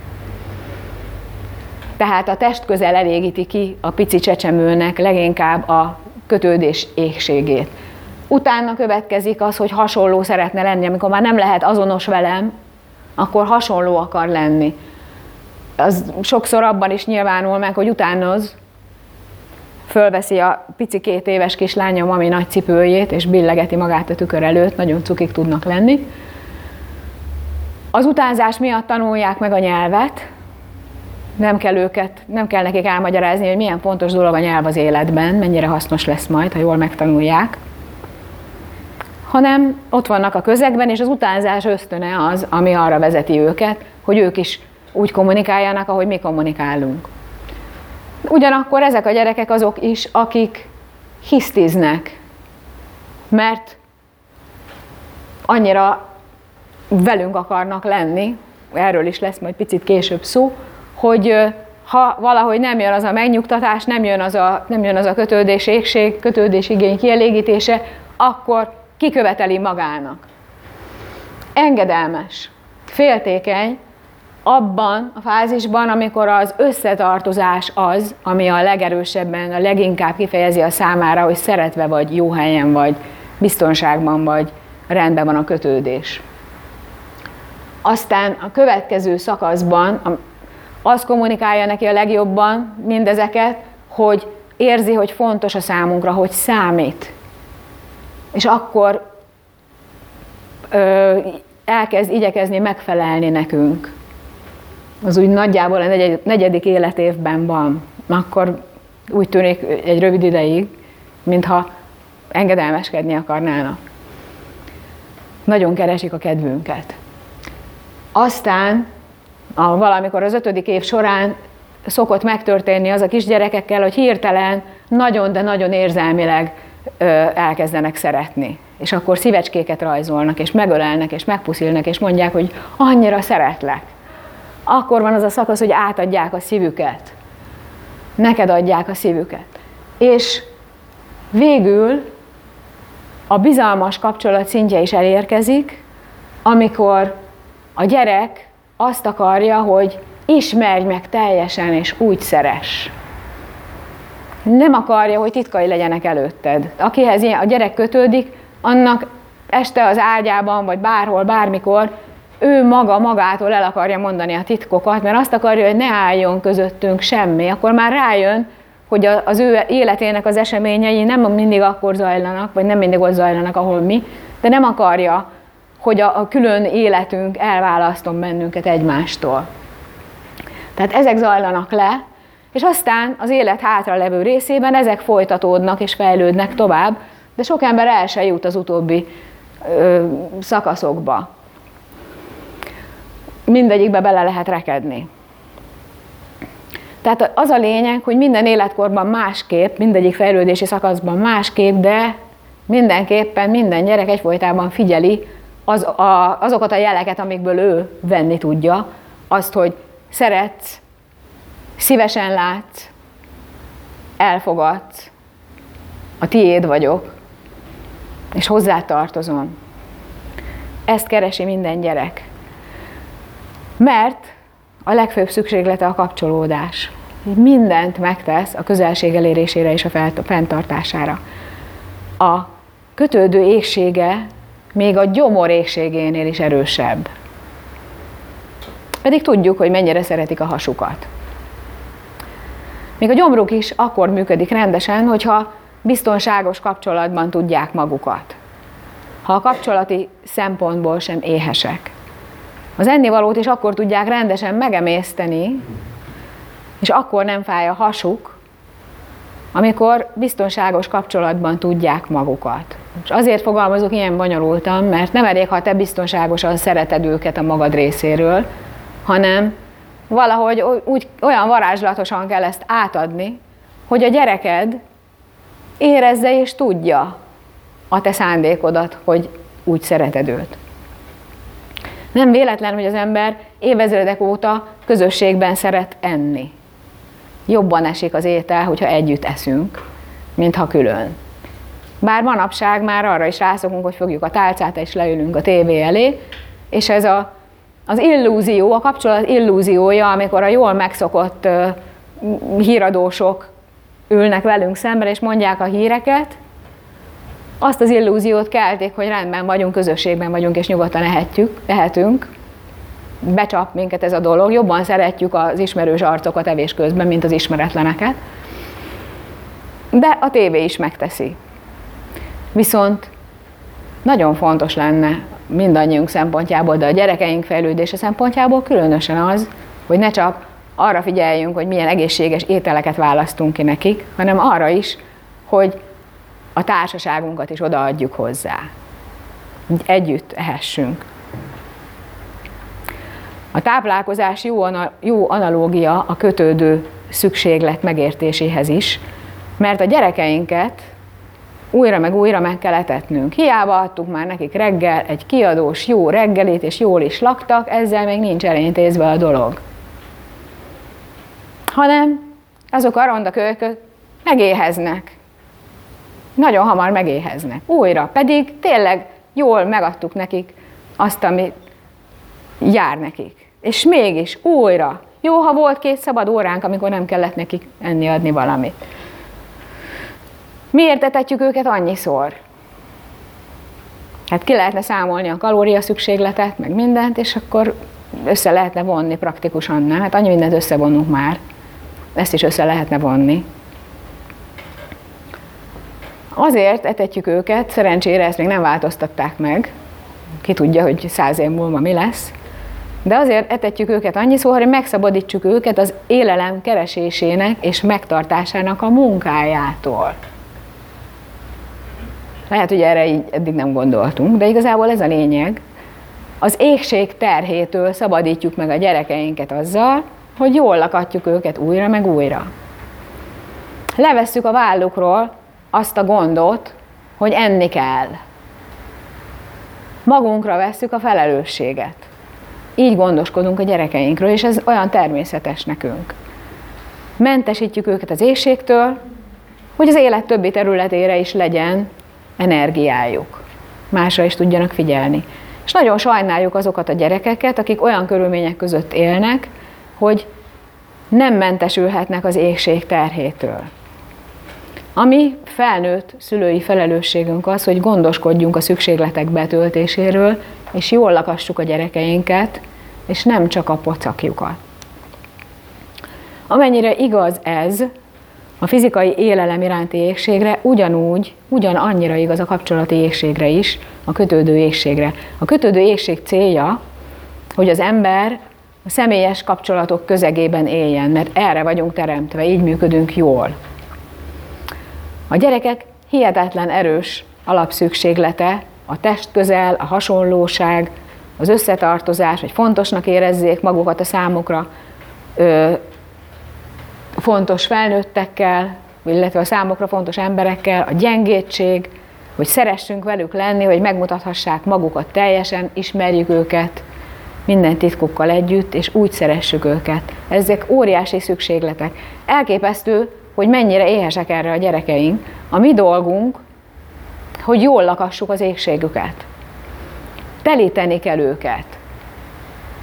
Tehát a testközel elégíti ki a pici csecsemőnek leginkább a kötődés égségét. Utána következik az, hogy hasonló szeretne lenni, amikor már nem lehet azonos velem, akkor hasonló akar lenni. Az sokszor abban is nyilvánul meg, hogy utánoz, fölveszi a pici két éves kislánya mami nagy cipőjét, és billegeti magát a tükör előtt, nagyon cukik tudnak lenni. Az utánzás miatt tanulják meg a nyelvet, nem kell őket, nem kell nekik elmagyarázni, hogy milyen fontos dolog a nyelv az életben, mennyire hasznos lesz majd, ha jól megtanulják, hanem ott vannak a közegben, és az utánzás ösztöne az, ami arra vezeti őket, hogy ők is úgy kommunikáljanak, ahogy mi kommunikálunk. Ugyanakkor ezek a gyerekek azok is, akik hisztiznek, mert annyira velünk akarnak lenni, erről is lesz majd picit később szó, hogy ha valahogy nem jön az a megnyugtatás, nem jön az a, nem jön az a kötődés, égség, kötődés igény kielégítése, akkor kiköveteli magának. Engedelmes, féltékeny, abban a fázisban, amikor az összetartozás az, ami a legerősebben, a leginkább kifejezi a számára, hogy szeretve vagy, jó helyen vagy, biztonságban vagy, rendben van a kötődés. Aztán a következő szakaszban, az kommunikálja neki a legjobban mindezeket, hogy érzi, hogy fontos a számunkra, hogy számít. És akkor ö, elkezd igyekezni megfelelni nekünk. Az úgy nagyjából a negyedik, életévben van. Akkor úgy tűnik egy rövid ideig, mintha engedelmeskedni akarnának. Nagyon keresik a kedvünket. Aztán a, valamikor az ötödik év során szokott megtörténni az a kisgyerekekkel, hogy hirtelen nagyon, de nagyon érzelmileg ö, elkezdenek szeretni. És akkor szívecskéket rajzolnak, és megölelnek, és megpuszilnak, és mondják, hogy annyira szeretlek. Akkor van az a szakasz, hogy átadják a szívüket. Neked adják a szívüket. És végül a bizalmas kapcsolat szintje is elérkezik, amikor a gyerek azt akarja, hogy ismerj meg teljesen, és úgy szeres. Nem akarja, hogy titkai legyenek előtted. Akihez a gyerek kötődik, annak este az ágyában, vagy bárhol, bármikor, ő maga magától el akarja mondani a titkokat, mert azt akarja, hogy ne álljon közöttünk semmi. Akkor már rájön, hogy az ő életének az eseményei nem mindig akkor zajlanak, vagy nem mindig ott zajlanak, ahol mi, de nem akarja, hogy a, a külön életünk elválasztom bennünket egymástól. Tehát ezek zajlanak le, és aztán az élet hátra levő részében ezek folytatódnak és fejlődnek tovább, de sok ember el se jut az utóbbi ö, szakaszokba. Mindegyikbe bele lehet rekedni. Tehát az a lényeg, hogy minden életkorban másképp, mindegyik fejlődési szakaszban másképp, de mindenképpen minden gyerek egyfolytában figyeli az, a, azokat a jeleket, amikből ő venni tudja, azt, hogy szeretsz, szívesen látsz, elfogadsz, a tiéd vagyok, és hozzá tartozom. Ezt keresi minden gyerek. Mert a legfőbb szükséglete a kapcsolódás. Mindent megtesz a közelség elérésére és a fenntartására. A kötődő égsége még a gyomor égségénél is erősebb. Pedig tudjuk, hogy mennyire szeretik a hasukat. Még a gyomruk is akkor működik rendesen, hogyha biztonságos kapcsolatban tudják magukat. Ha a kapcsolati szempontból sem éhesek. Az ennivalót is akkor tudják rendesen megemészteni, és akkor nem fáj a hasuk, amikor biztonságos kapcsolatban tudják magukat. És azért fogalmazok ilyen bonyolultan, mert nem elég, ha te biztonságosan szereted őket a magad részéről, hanem valahogy úgy, olyan varázslatosan kell ezt átadni, hogy a gyereked érezze és tudja a te szándékodat, hogy úgy szereted őt. Nem véletlen, hogy az ember évezredek óta közösségben szeret enni. Jobban esik az étel, hogyha együtt eszünk, mint ha külön. Bár manapság már arra is rászokunk, hogy fogjuk a tálcát és leülünk a tévé elé, és ez a, az illúzió, a kapcsolat illúziója, amikor a jól megszokott híradósok ülnek velünk szemben, és mondják a híreket, azt az illúziót kelték, hogy rendben vagyunk, közösségben vagyunk, és nyugodtan lehetjük, lehetünk. Becsap minket ez a dolog, jobban szeretjük az ismerős arcokat evés közben, mint az ismeretleneket. De a tévé is megteszi. Viszont nagyon fontos lenne mindannyiunk szempontjából, de a gyerekeink fejlődése szempontjából különösen az, hogy ne csak arra figyeljünk, hogy milyen egészséges ételeket választunk ki nekik, hanem arra is, hogy a társaságunkat is odaadjuk hozzá. Együtt ehessünk. A táplálkozás jó, jó analógia a kötődő szükséglet megértéséhez is, mert a gyerekeinket újra meg újra meg kell etetnünk. Hiába adtuk már nekik reggel egy kiadós jó reggelit, és jól is laktak, ezzel még nincs elintézve a dolog. Hanem azok a rondakölkök megéheznek. Nagyon hamar megéheznek. Újra. Pedig tényleg jól megadtuk nekik azt, ami jár nekik. És mégis újra. Jó, ha volt két szabad óránk, amikor nem kellett nekik enni adni valamit. Miért etetjük őket annyiszor? Hát ki lehetne számolni a kalória szükségletet, meg mindent, és akkor össze lehetne vonni praktikusan, nem? Hát annyi mindent összevonunk már. Ezt is össze lehetne vonni. Azért etetjük őket, szerencsére ezt még nem változtatták meg, ki tudja, hogy száz év múlva mi lesz, de azért etetjük őket annyiszor, hogy megszabadítsuk őket az élelem keresésének és megtartásának a munkájától. Lehet, hogy erre így eddig nem gondoltunk, de igazából ez a lényeg. Az égség terhétől szabadítjuk meg a gyerekeinket azzal, hogy jól lakatjuk őket újra meg újra. Levesszük a vállukról azt a gondot, hogy enni kell. Magunkra vesszük a felelősséget. Így gondoskodunk a gyerekeinkről, és ez olyan természetes nekünk. Mentesítjük őket az éjségtől, hogy az élet többi területére is legyen energiájuk. Másra is tudjanak figyelni. És nagyon sajnáljuk azokat a gyerekeket, akik olyan körülmények között élnek, hogy nem mentesülhetnek az égség terhétől. Ami felnőtt szülői felelősségünk az, hogy gondoskodjunk a szükségletek betöltéséről, és jól lakassuk a gyerekeinket, és nem csak a pocakjukat. Amennyire igaz ez, a fizikai élelem iránti égségre ugyanúgy, ugyan annyira igaz a kapcsolati égségre is, a kötődő égségre. A kötődő égség célja, hogy az ember a személyes kapcsolatok közegében éljen, mert erre vagyunk teremtve, így működünk jól. A gyerekek hihetetlen erős alapszükséglete a test közel, a hasonlóság, az összetartozás, hogy fontosnak érezzék magukat a számukra fontos felnőttekkel, illetve a számokra fontos emberekkel, a gyengétség, hogy szeressünk velük lenni, hogy megmutathassák magukat teljesen, ismerjük őket, minden titkukkal együtt, és úgy szeressük őket. Ezek óriási szükségletek. Elképesztő, hogy mennyire éhesek erre a gyerekeink. A mi dolgunk, hogy jól lakassuk az égségüket. Telíteni kell őket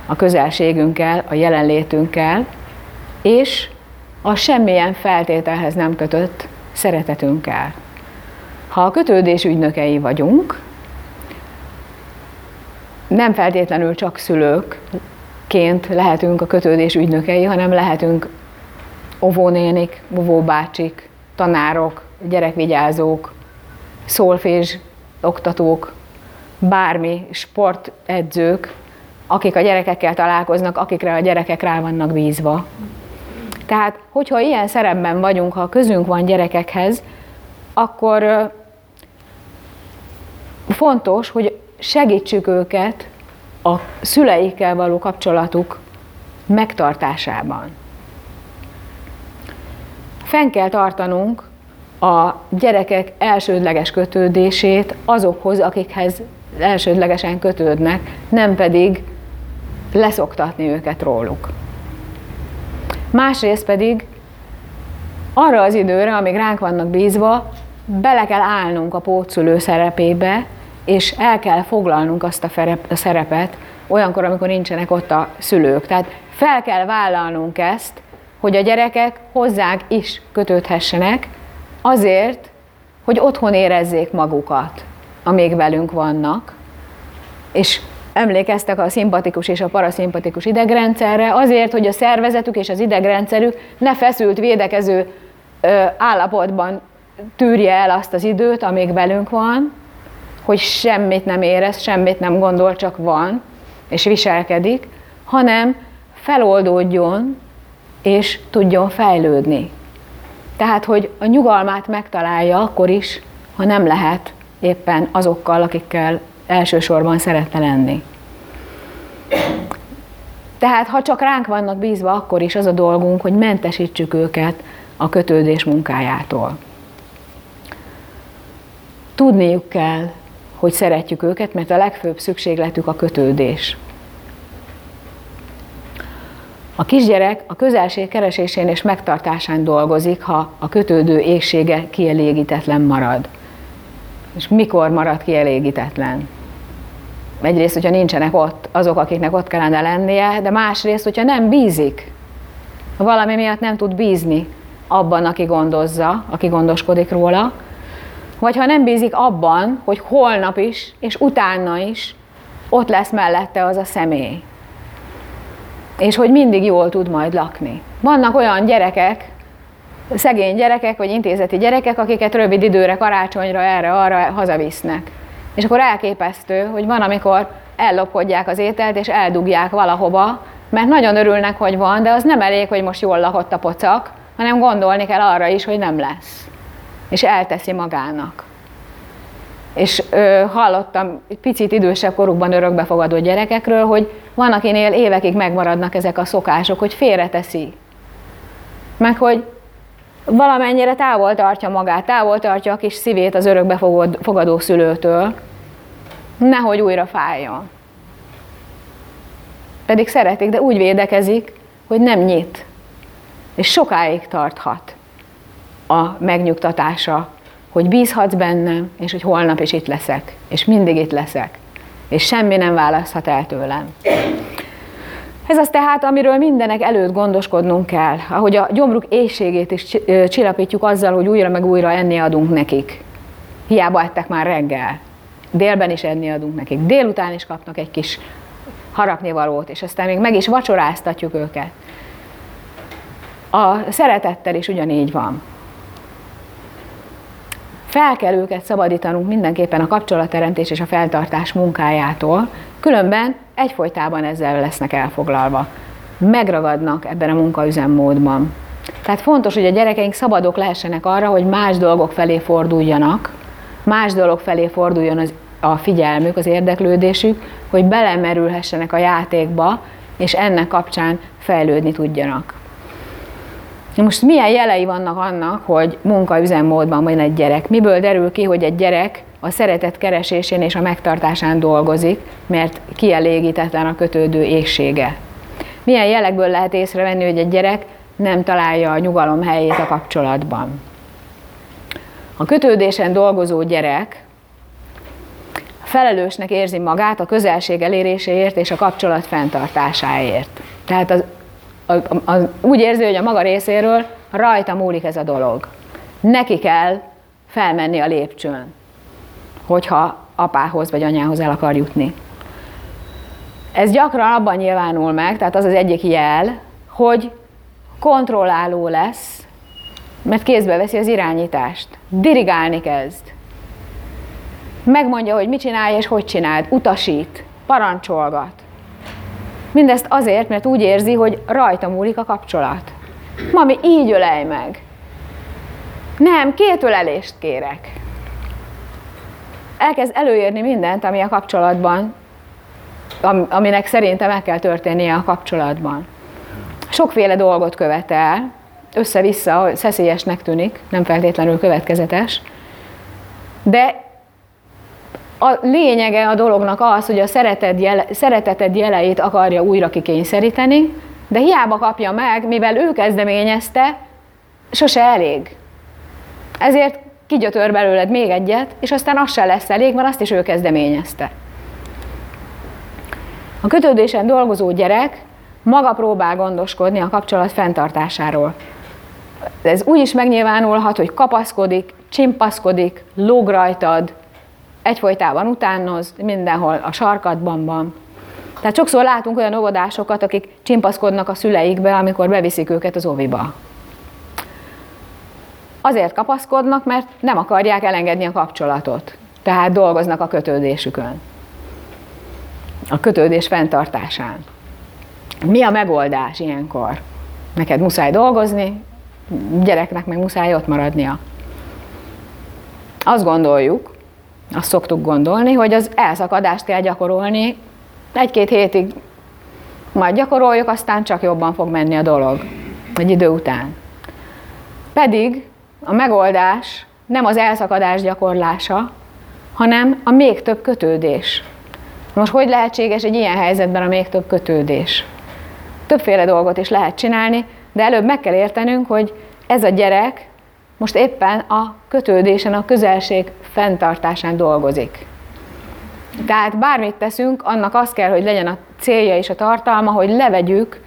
a közelségünkkel, a jelenlétünkkel, és a semmilyen feltételhez nem kötött szeretetünkkel. Ha a kötődés ügynökei vagyunk, nem feltétlenül csak szülőkként lehetünk a kötődés ügynökei, hanem lehetünk óvónénik, óvóbácsik, tanárok, gyerekvigyázók, szolfés oktatók, bármi sportedzők, akik a gyerekekkel találkoznak, akikre a gyerekek rá vannak bízva. Tehát, hogyha ilyen szerepben vagyunk, ha közünk van gyerekekhez, akkor fontos, hogy segítsük őket a szüleikkel való kapcsolatuk megtartásában. Fenn kell tartanunk a gyerekek elsődleges kötődését azokhoz, akikhez elsődlegesen kötődnek, nem pedig leszoktatni őket róluk. Másrészt pedig arra az időre, amíg ránk vannak bízva, bele kell állnunk a pótszülő szerepébe, és el kell foglalnunk azt a szerepet olyankor, amikor nincsenek ott a szülők. Tehát fel kell vállalnunk ezt, hogy a gyerekek hozzánk is kötődhessenek, azért, hogy otthon érezzék magukat, amíg velünk vannak, és emlékeztek a szimpatikus és a paraszimpatikus idegrendszerre, azért, hogy a szervezetük és az idegrendszerük ne feszült, védekező állapotban tűrje el azt az időt, amíg velünk van, hogy semmit nem érez, semmit nem gondol, csak van, és viselkedik, hanem feloldódjon, és tudjon fejlődni. Tehát, hogy a nyugalmát megtalálja akkor is, ha nem lehet éppen azokkal, akikkel elsősorban szeretne lenni. Tehát, ha csak ránk vannak bízva, akkor is az a dolgunk, hogy mentesítsük őket a kötődés munkájától. Tudniuk kell, hogy szeretjük őket, mert a legfőbb szükségletük a kötődés. A kisgyerek a közelség keresésén és megtartásán dolgozik, ha a kötődő égsége kielégítetlen marad. És mikor marad kielégítetlen? Egyrészt, hogyha nincsenek ott azok, akiknek ott kellene lennie, de másrészt, hogyha nem bízik, valami miatt nem tud bízni abban, aki gondozza, aki gondoskodik róla, vagy ha nem bízik abban, hogy holnap is, és utána is ott lesz mellette az a személy. És hogy mindig jól tud majd lakni. Vannak olyan gyerekek, szegény gyerekek, vagy intézeti gyerekek, akiket rövid időre, karácsonyra, erre, arra hazavisznek. És akkor elképesztő, hogy van, amikor ellopkodják az ételt, és eldugják valahova, mert nagyon örülnek, hogy van, de az nem elég, hogy most jól lakott a pocak, hanem gondolni kell arra is, hogy nem lesz és elteszi magának. És ö, hallottam picit idősebb korukban örökbefogadó gyerekekről, hogy van, akinél évekig megmaradnak ezek a szokások, hogy félreteszi. Meg hogy valamennyire távol tartja magát, távol tartja a kis szívét az örökbefogadó szülőtől, nehogy újra fájjon. Pedig szeretik, de úgy védekezik, hogy nem nyit. És sokáig tarthat a megnyugtatása, hogy bízhatsz bennem, és hogy holnap is itt leszek, és mindig itt leszek, és semmi nem választhat el tőlem. Ez az tehát, amiről mindenek előtt gondoskodnunk kell, ahogy a gyomruk éjségét is csillapítjuk azzal, hogy újra meg újra enni adunk nekik. Hiába ettek már reggel. Délben is enni adunk nekik. Délután is kapnak egy kis harapnivalót, és aztán még meg is vacsoráztatjuk őket. A szeretettel is ugyanígy van. Fel kell őket szabadítanunk mindenképpen a kapcsolatteremtés és a feltartás munkájától, különben egyfolytában ezzel lesznek elfoglalva. Megragadnak ebben a munkaüzemmódban. Tehát fontos, hogy a gyerekeink szabadok lehessenek arra, hogy más dolgok felé forduljanak, más dolgok felé forduljon az, a figyelmük, az érdeklődésük, hogy belemerülhessenek a játékba, és ennek kapcsán fejlődni tudjanak. Most milyen jelei vannak annak, hogy munkaüzemmódban van egy gyerek? Miből derül ki, hogy egy gyerek a szeretet keresésén és a megtartásán dolgozik, mert kielégítetlen a kötődő égsége? Milyen jelekből lehet észrevenni, hogy egy gyerek nem találja a nyugalom helyét a kapcsolatban? A kötődésen dolgozó gyerek felelősnek érzi magát a közelség eléréséért és a kapcsolat fenntartásáért. Tehát az a, a, a, úgy érzi, hogy a maga részéről rajta múlik ez a dolog. Neki kell felmenni a lépcsőn, hogyha apához vagy anyához el akar jutni. Ez gyakran abban nyilvánul meg, tehát az az egyik jel, hogy kontrolláló lesz, mert kézbe veszi az irányítást. Dirigálni kezd. Megmondja, hogy mit csinálj és hogy csináld. Utasít, parancsolgat. Mindezt azért, mert úgy érzi, hogy rajta múlik a kapcsolat. Mami, így ölej meg. Nem, két ölelést kérek. Elkezd előírni mindent, ami a kapcsolatban, aminek szerintem meg kell történnie a kapcsolatban. sokféle dolgot követel, össze-vissza szeszélyesnek tűnik, nem feltétlenül következetes, de a lényege a dolognak az, hogy a szereteted, jele, szereteted jeleit akarja újra kikényszeríteni, de hiába kapja meg, mivel ő kezdeményezte, sose elég. Ezért kigyötör belőled még egyet, és aztán az se lesz elég, mert azt is ő kezdeményezte. A kötődésen dolgozó gyerek maga próbál gondoskodni a kapcsolat fenntartásáról. Ez úgy is megnyilvánulhat, hogy kapaszkodik, csimpaszkodik, lóg rajtad, egyfolytában utánoz, mindenhol a sarkadban van. Tehát sokszor látunk olyan óvodásokat, akik csimpaszkodnak a szüleikbe, amikor beviszik őket az óviba. Azért kapaszkodnak, mert nem akarják elengedni a kapcsolatot. Tehát dolgoznak a kötődésükön. A kötődés fenntartásán. Mi a megoldás ilyenkor? Neked muszáj dolgozni, gyereknek meg muszáj ott maradnia. Azt gondoljuk, azt szoktuk gondolni, hogy az elszakadást kell gyakorolni, egy-két hétig majd gyakoroljuk, aztán csak jobban fog menni a dolog, egy idő után. Pedig a megoldás nem az elszakadás gyakorlása, hanem a még több kötődés. Most hogy lehetséges egy ilyen helyzetben a még több kötődés? Többféle dolgot is lehet csinálni, de előbb meg kell értenünk, hogy ez a gyerek most éppen a kötődésen, a közelség fenntartásán dolgozik. Tehát bármit teszünk, annak az kell, hogy legyen a célja és a tartalma, hogy levegyük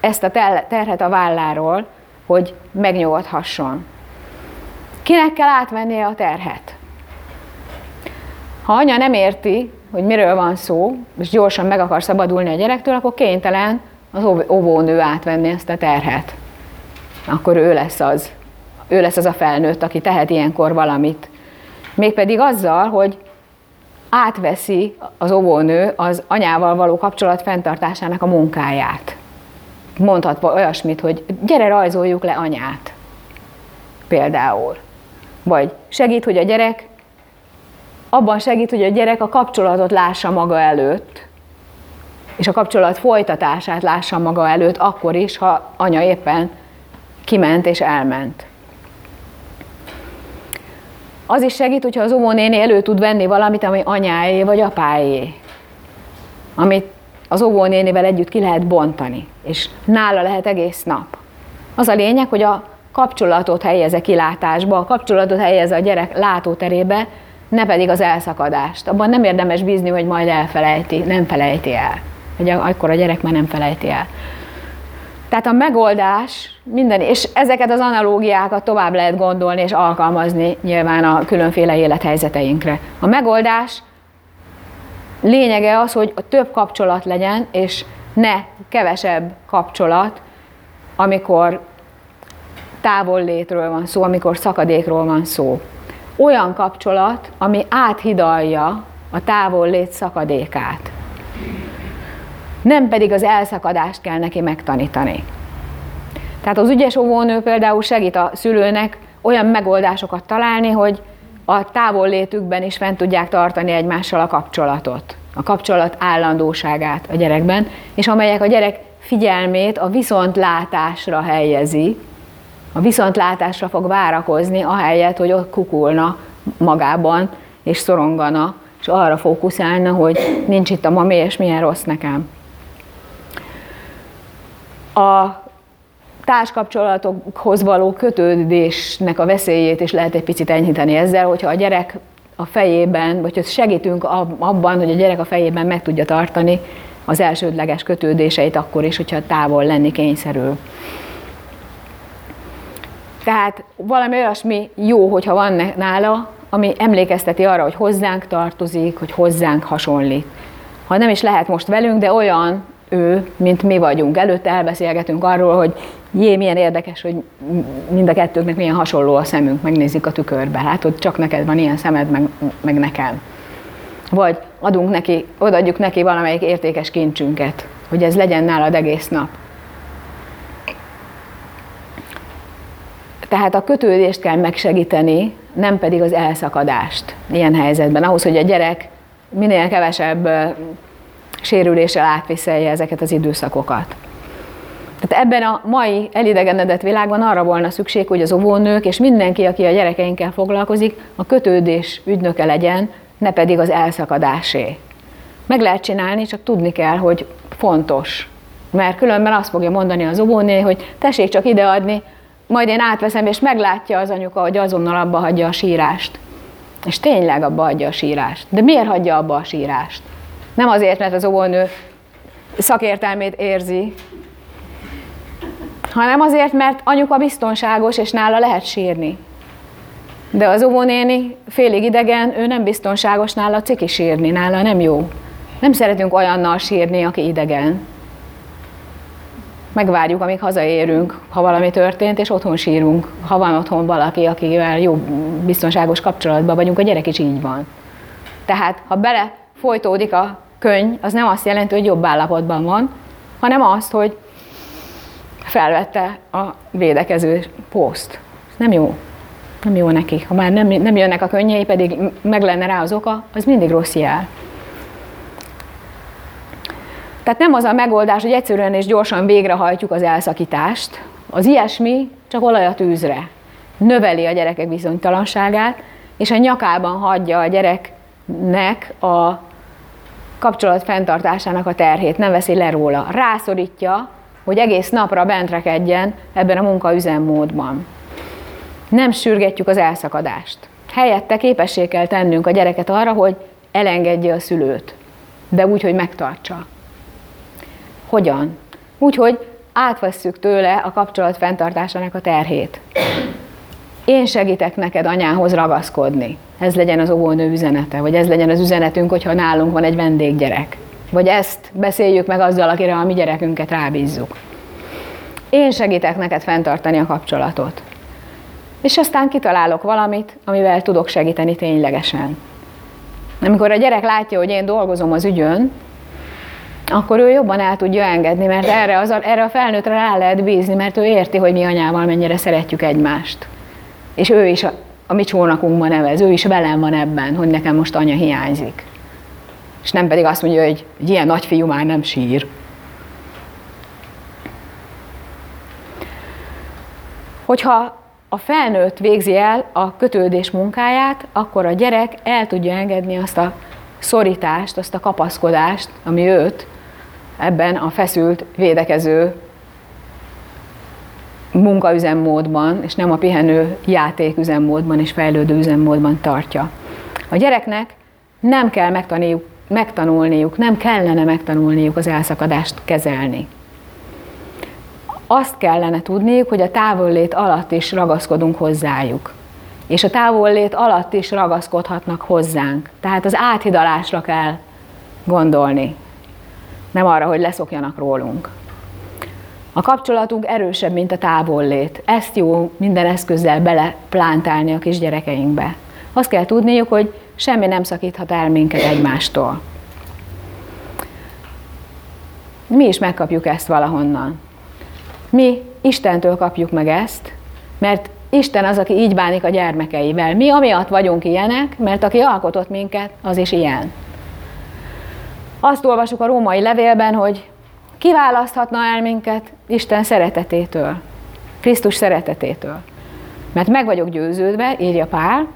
ezt a terhet a válláról, hogy megnyugodhasson. Kinek kell átvennie a terhet? Ha anya nem érti, hogy miről van szó, és gyorsan meg akar szabadulni a gyerektől, akkor kénytelen az óvónő átvenni ezt a terhet. Akkor ő lesz az, ő lesz az a felnőtt, aki tehet ilyenkor valamit. Mégpedig azzal, hogy átveszi az óvónő az anyával való kapcsolat fenntartásának a munkáját. Mondhat olyasmit, hogy gyere rajzoljuk le anyát. Például. Vagy segít, hogy a gyerek abban segít, hogy a gyerek a kapcsolatot lássa maga előtt, és a kapcsolat folytatását lássa maga előtt akkor is, ha anya éppen kiment és elment. Az is segít, hogyha az óvónéni elő tud venni valamit, ami anyáé vagy apáé. Amit az óvónénivel együtt ki lehet bontani, és nála lehet egész nap. Az a lényeg, hogy a kapcsolatot helyezze kilátásba, a kapcsolatot helyezze a gyerek látóterébe, ne pedig az elszakadást. Abban nem érdemes bízni, hogy majd elfelejti, nem felejti el. Hogy akkor a gyerek már nem felejti el. Tehát a megoldás minden, és ezeket az analógiákat tovább lehet gondolni és alkalmazni nyilván a különféle élethelyzeteinkre. A megoldás lényege az, hogy több kapcsolat legyen, és ne kevesebb kapcsolat, amikor távollétről van szó, amikor szakadékról van szó. Olyan kapcsolat, ami áthidalja a távollét szakadékát nem pedig az elszakadást kell neki megtanítani. Tehát az ügyes óvónő például segít a szülőnek olyan megoldásokat találni, hogy a távollétükben is fent tudják tartani egymással a kapcsolatot, a kapcsolat állandóságát a gyerekben, és amelyek a gyerek figyelmét a viszontlátásra helyezi, a viszontlátásra fog várakozni, ahelyett, hogy ott kukulna magában, és szorongana, és arra fókuszálna, hogy nincs itt a mami, és milyen rossz nekem a társkapcsolatokhoz való kötődésnek a veszélyét is lehet egy picit enyhíteni ezzel, hogyha a gyerek a fejében, vagy hogy segítünk abban, hogy a gyerek a fejében meg tudja tartani az elsődleges kötődéseit akkor is, hogyha távol lenni kényszerül. Tehát valami olyasmi jó, hogyha van nála, ami emlékezteti arra, hogy hozzánk tartozik, hogy hozzánk hasonlít. Ha nem is lehet most velünk, de olyan, ő, mint mi vagyunk. Előtte elbeszélgetünk arról, hogy jé, milyen érdekes, hogy mind a kettőknek milyen hasonló a szemünk, megnézzük a tükörbe. Látod, csak neked van ilyen szemed, meg, meg nekem. Vagy adunk neki, odaadjuk neki valamelyik értékes kincsünket, hogy ez legyen nálad egész nap. Tehát a kötődést kell megsegíteni, nem pedig az elszakadást ilyen helyzetben. Ahhoz, hogy a gyerek minél kevesebb sérüléssel átviszelje ezeket az időszakokat. Tehát ebben a mai elidegenedett világban arra volna szükség, hogy az óvónők és mindenki, aki a gyerekeinkkel foglalkozik, a kötődés ügynöke legyen, ne pedig az elszakadásé. Meg lehet csinálni, csak tudni kell, hogy fontos. Mert különben azt fogja mondani az óvóné, hogy tessék csak ideadni, majd én átveszem, és meglátja az anyuka, hogy azonnal abba hagyja a sírást. És tényleg abba hagyja a sírást. De miért hagyja abba a sírást? Nem azért, mert az óvónő szakértelmét érzi, hanem azért, mert anyuka biztonságos, és nála lehet sírni. De az óvónéni félig idegen, ő nem biztonságos, nála ciki sírni, nála nem jó. Nem szeretünk olyannal sírni, aki idegen. Megvárjuk, amíg hazaérünk, ha valami történt, és otthon sírunk, ha van otthon valaki, akivel jó, biztonságos kapcsolatban vagyunk, a gyerek is így van. Tehát, ha bele folytódik a könyv, az nem azt jelenti, hogy jobb állapotban van, hanem azt, hogy felvette a védekező poszt. Nem jó. Nem jó neki. Ha már nem, nem jönnek a könnyei, pedig meg lenne rá az oka, az mindig rossz jel. Tehát nem az a megoldás, hogy egyszerűen és gyorsan végrehajtjuk az elszakítást. Az ilyesmi csak olaj a tűzre. Növeli a gyerekek bizonytalanságát, és a nyakában hagyja a gyereknek a kapcsolat fenntartásának a terhét, nem veszi le róla. Rászorítja, hogy egész napra bentrekedjen ebben a munkaüzemmódban. Nem sürgetjük az elszakadást. Helyette képessé kell tennünk a gyereket arra, hogy elengedje a szülőt, de úgy, hogy megtartsa. Hogyan? Úgy, hogy átvesszük tőle a kapcsolat fenntartásának a terhét. Én segítek neked anyához ragaszkodni. Ez legyen az óvónő üzenete, vagy ez legyen az üzenetünk, hogyha nálunk van egy vendéggyerek. Vagy ezt beszéljük meg azzal, akire a mi gyerekünket rábízzuk. Én segítek neked fenntartani a kapcsolatot. És aztán kitalálok valamit, amivel tudok segíteni ténylegesen. Amikor a gyerek látja, hogy én dolgozom az ügyön, akkor ő jobban el tudja engedni, mert erre, az, erre a felnőttre rá lehet bízni, mert ő érti, hogy mi anyával mennyire szeretjük egymást. És ő is a, mi csónakunkban nevez, ő is velem van ebben, hogy nekem most anya hiányzik. És nem pedig azt mondja, hogy egy ilyen nagyfiú már nem sír. Hogyha a felnőtt végzi el a kötődés munkáját, akkor a gyerek el tudja engedni azt a szorítást, azt a kapaszkodást, ami őt ebben a feszült, védekező munkaüzemmódban, és nem a pihenő játéküzemmódban és fejlődő üzemmódban tartja. A gyereknek nem kell megtanulniuk, megtanulniuk, nem kellene megtanulniuk az elszakadást kezelni. Azt kellene tudniuk, hogy a távollét alatt is ragaszkodunk hozzájuk. És a távollét alatt is ragaszkodhatnak hozzánk. Tehát az áthidalásra kell gondolni. Nem arra, hogy leszokjanak rólunk. A kapcsolatunk erősebb, mint a távollét. Ezt jó minden eszközzel beleplántálni a kisgyerekeinkbe. Azt kell tudniuk, hogy semmi nem szakíthat el minket egymástól. Mi is megkapjuk ezt valahonnan. Mi Istentől kapjuk meg ezt, mert Isten az, aki így bánik a gyermekeivel. Mi amiatt vagyunk ilyenek, mert aki alkotott minket, az is ilyen. Azt olvasjuk a római levélben, hogy kiválaszthatna el minket Isten szeretetétől, Krisztus szeretetétől. Mert meg vagyok győződve, írja Pál,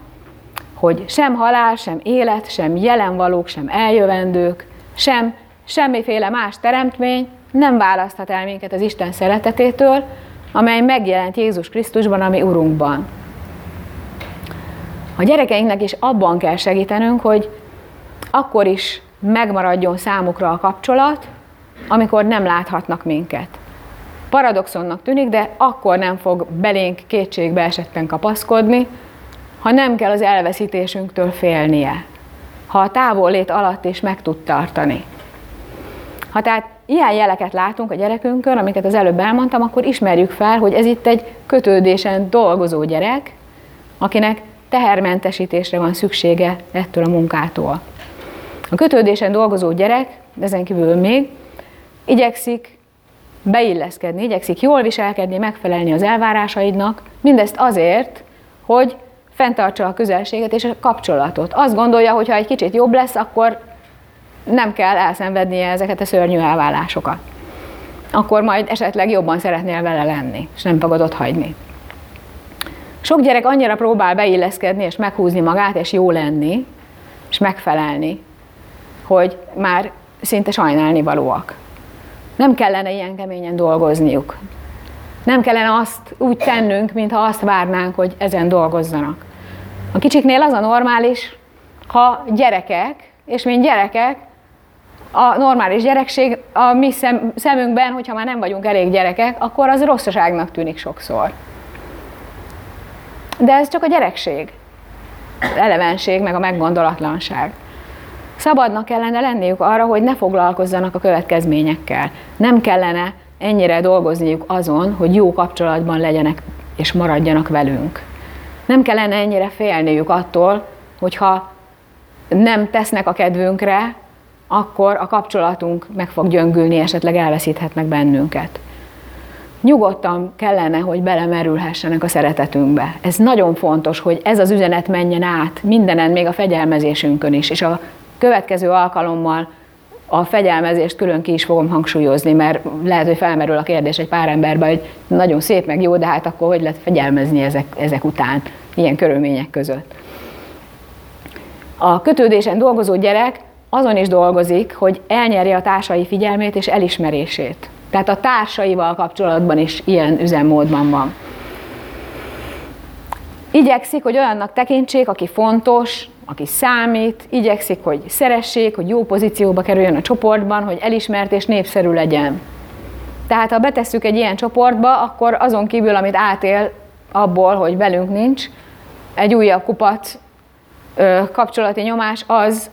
hogy sem halál, sem élet, sem jelenvalók, sem eljövendők, sem semmiféle más teremtmény nem választhat el minket az Isten szeretetétől, amely megjelent Jézus Krisztusban, ami Urunkban. A gyerekeinknek is abban kell segítenünk, hogy akkor is megmaradjon számukra a kapcsolat, amikor nem láthatnak minket. Paradoxonnak tűnik, de akkor nem fog belénk kétségbe esetten kapaszkodni, ha nem kell az elveszítésünktől félnie, ha a távollét alatt is meg tud tartani. Ha tehát ilyen jeleket látunk a gyerekünkön, amiket az előbb elmondtam, akkor ismerjük fel, hogy ez itt egy kötődésen dolgozó gyerek, akinek tehermentesítésre van szüksége ettől a munkától. A kötődésen dolgozó gyerek, ezen kívül még, igyekszik beilleszkedni, igyekszik jól viselkedni, megfelelni az elvárásaidnak, mindezt azért, hogy fenntartsa a közelséget és a kapcsolatot. Azt gondolja, hogy ha egy kicsit jobb lesz, akkor nem kell elszenvednie ezeket a szörnyű elvállásokat. akkor majd esetleg jobban szeretnél vele lenni, és nem fogod ott hagyni. Sok gyerek annyira próbál beilleszkedni, és meghúzni magát, és jó lenni, és megfelelni, hogy már szinte sajnálni valóak. Nem kellene ilyen keményen dolgozniuk. Nem kellene azt úgy tennünk, mintha azt várnánk, hogy ezen dolgozzanak. A kicsiknél az a normális, ha gyerekek, és mint gyerekek, a normális gyerekség a mi szem, szemünkben, hogyha már nem vagyunk elég gyerekek, akkor az rosszaságnak tűnik sokszor. De ez csak a gyerekség, az elevenség, meg a meggondolatlanság. Szabadnak kellene lenniük arra, hogy ne foglalkozzanak a következményekkel. Nem kellene ennyire dolgozniuk azon, hogy jó kapcsolatban legyenek és maradjanak velünk. Nem kellene ennyire félniük attól, hogyha nem tesznek a kedvünkre, akkor a kapcsolatunk meg fog gyöngülni, esetleg elveszíthetnek bennünket. Nyugodtan kellene, hogy belemerülhessenek a szeretetünkbe. Ez nagyon fontos, hogy ez az üzenet menjen át mindenen, még a fegyelmezésünkön is, és a következő alkalommal a fegyelmezést külön ki is fogom hangsúlyozni, mert lehet, hogy felmerül a kérdés egy pár emberben, hogy nagyon szép, meg jó, de hát akkor hogy lehet fegyelmezni ezek, ezek után, ilyen körülmények között. A kötődésen dolgozó gyerek azon is dolgozik, hogy elnyerje a társai figyelmét és elismerését. Tehát a társaival kapcsolatban is ilyen üzemmódban van. Igyekszik, hogy olyannak tekintsék, aki fontos, aki számít, igyekszik, hogy szeressék, hogy jó pozícióba kerüljön a csoportban, hogy elismert és népszerű legyen. Tehát ha betesszük egy ilyen csoportba, akkor azon kívül, amit átél abból, hogy velünk nincs, egy újabb kupat kapcsolati nyomás az,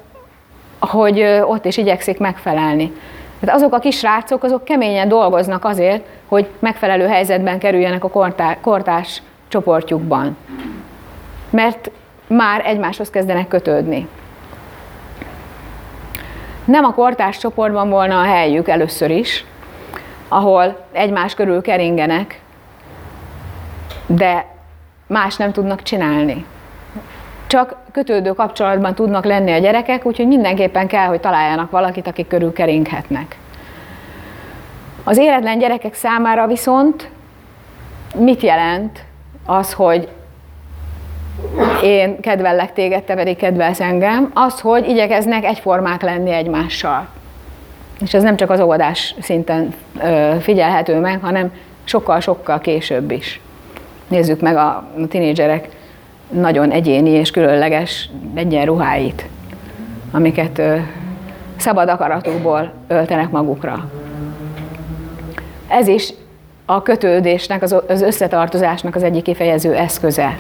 hogy ott is igyekszik megfelelni. Tehát azok a kis azok keményen dolgoznak azért, hogy megfelelő helyzetben kerüljenek a kortás csoportjukban. Mert már egymáshoz kezdenek kötődni. Nem a kortárs csoportban volna a helyük először is, ahol egymás körül keringenek, de más nem tudnak csinálni. Csak kötődő kapcsolatban tudnak lenni a gyerekek, úgyhogy mindenképpen kell, hogy találjanak valakit, akik körül keringhetnek. Az életlen gyerekek számára viszont mit jelent az, hogy én kedvellek téged, te pedig kedvelsz engem, az, hogy igyekeznek egyformák lenni egymással. És ez nem csak az óvodás szinten figyelhető meg, hanem sokkal-sokkal később is. Nézzük meg a tinédzserek nagyon egyéni és különleges egyenruháit, amiket szabad akaratukból öltenek magukra. Ez is a kötődésnek, az összetartozásnak az egyik kifejező eszköze.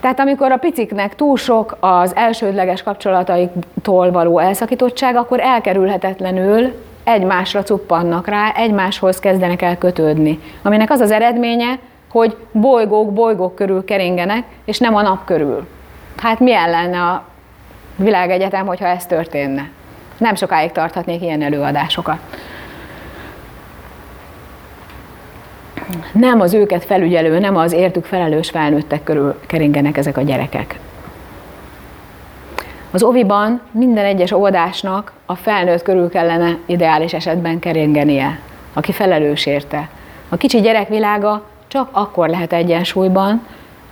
Tehát amikor a piciknek túl sok az elsődleges kapcsolataiktól való elszakítottság, akkor elkerülhetetlenül egymásra cuppannak rá, egymáshoz kezdenek el kötődni. Aminek az az eredménye, hogy bolygók bolygók körül keringenek, és nem a nap körül. Hát milyen lenne a világegyetem, hogyha ez történne? Nem sokáig tarthatnék ilyen előadásokat. Nem az őket felügyelő, nem az értük felelős felnőttek körül keringenek ezek a gyerekek. Az oviban minden egyes óvodásnak a felnőtt körül kellene ideális esetben keringenie, aki felelős érte. A kicsi gyerekvilága csak akkor lehet egyensúlyban,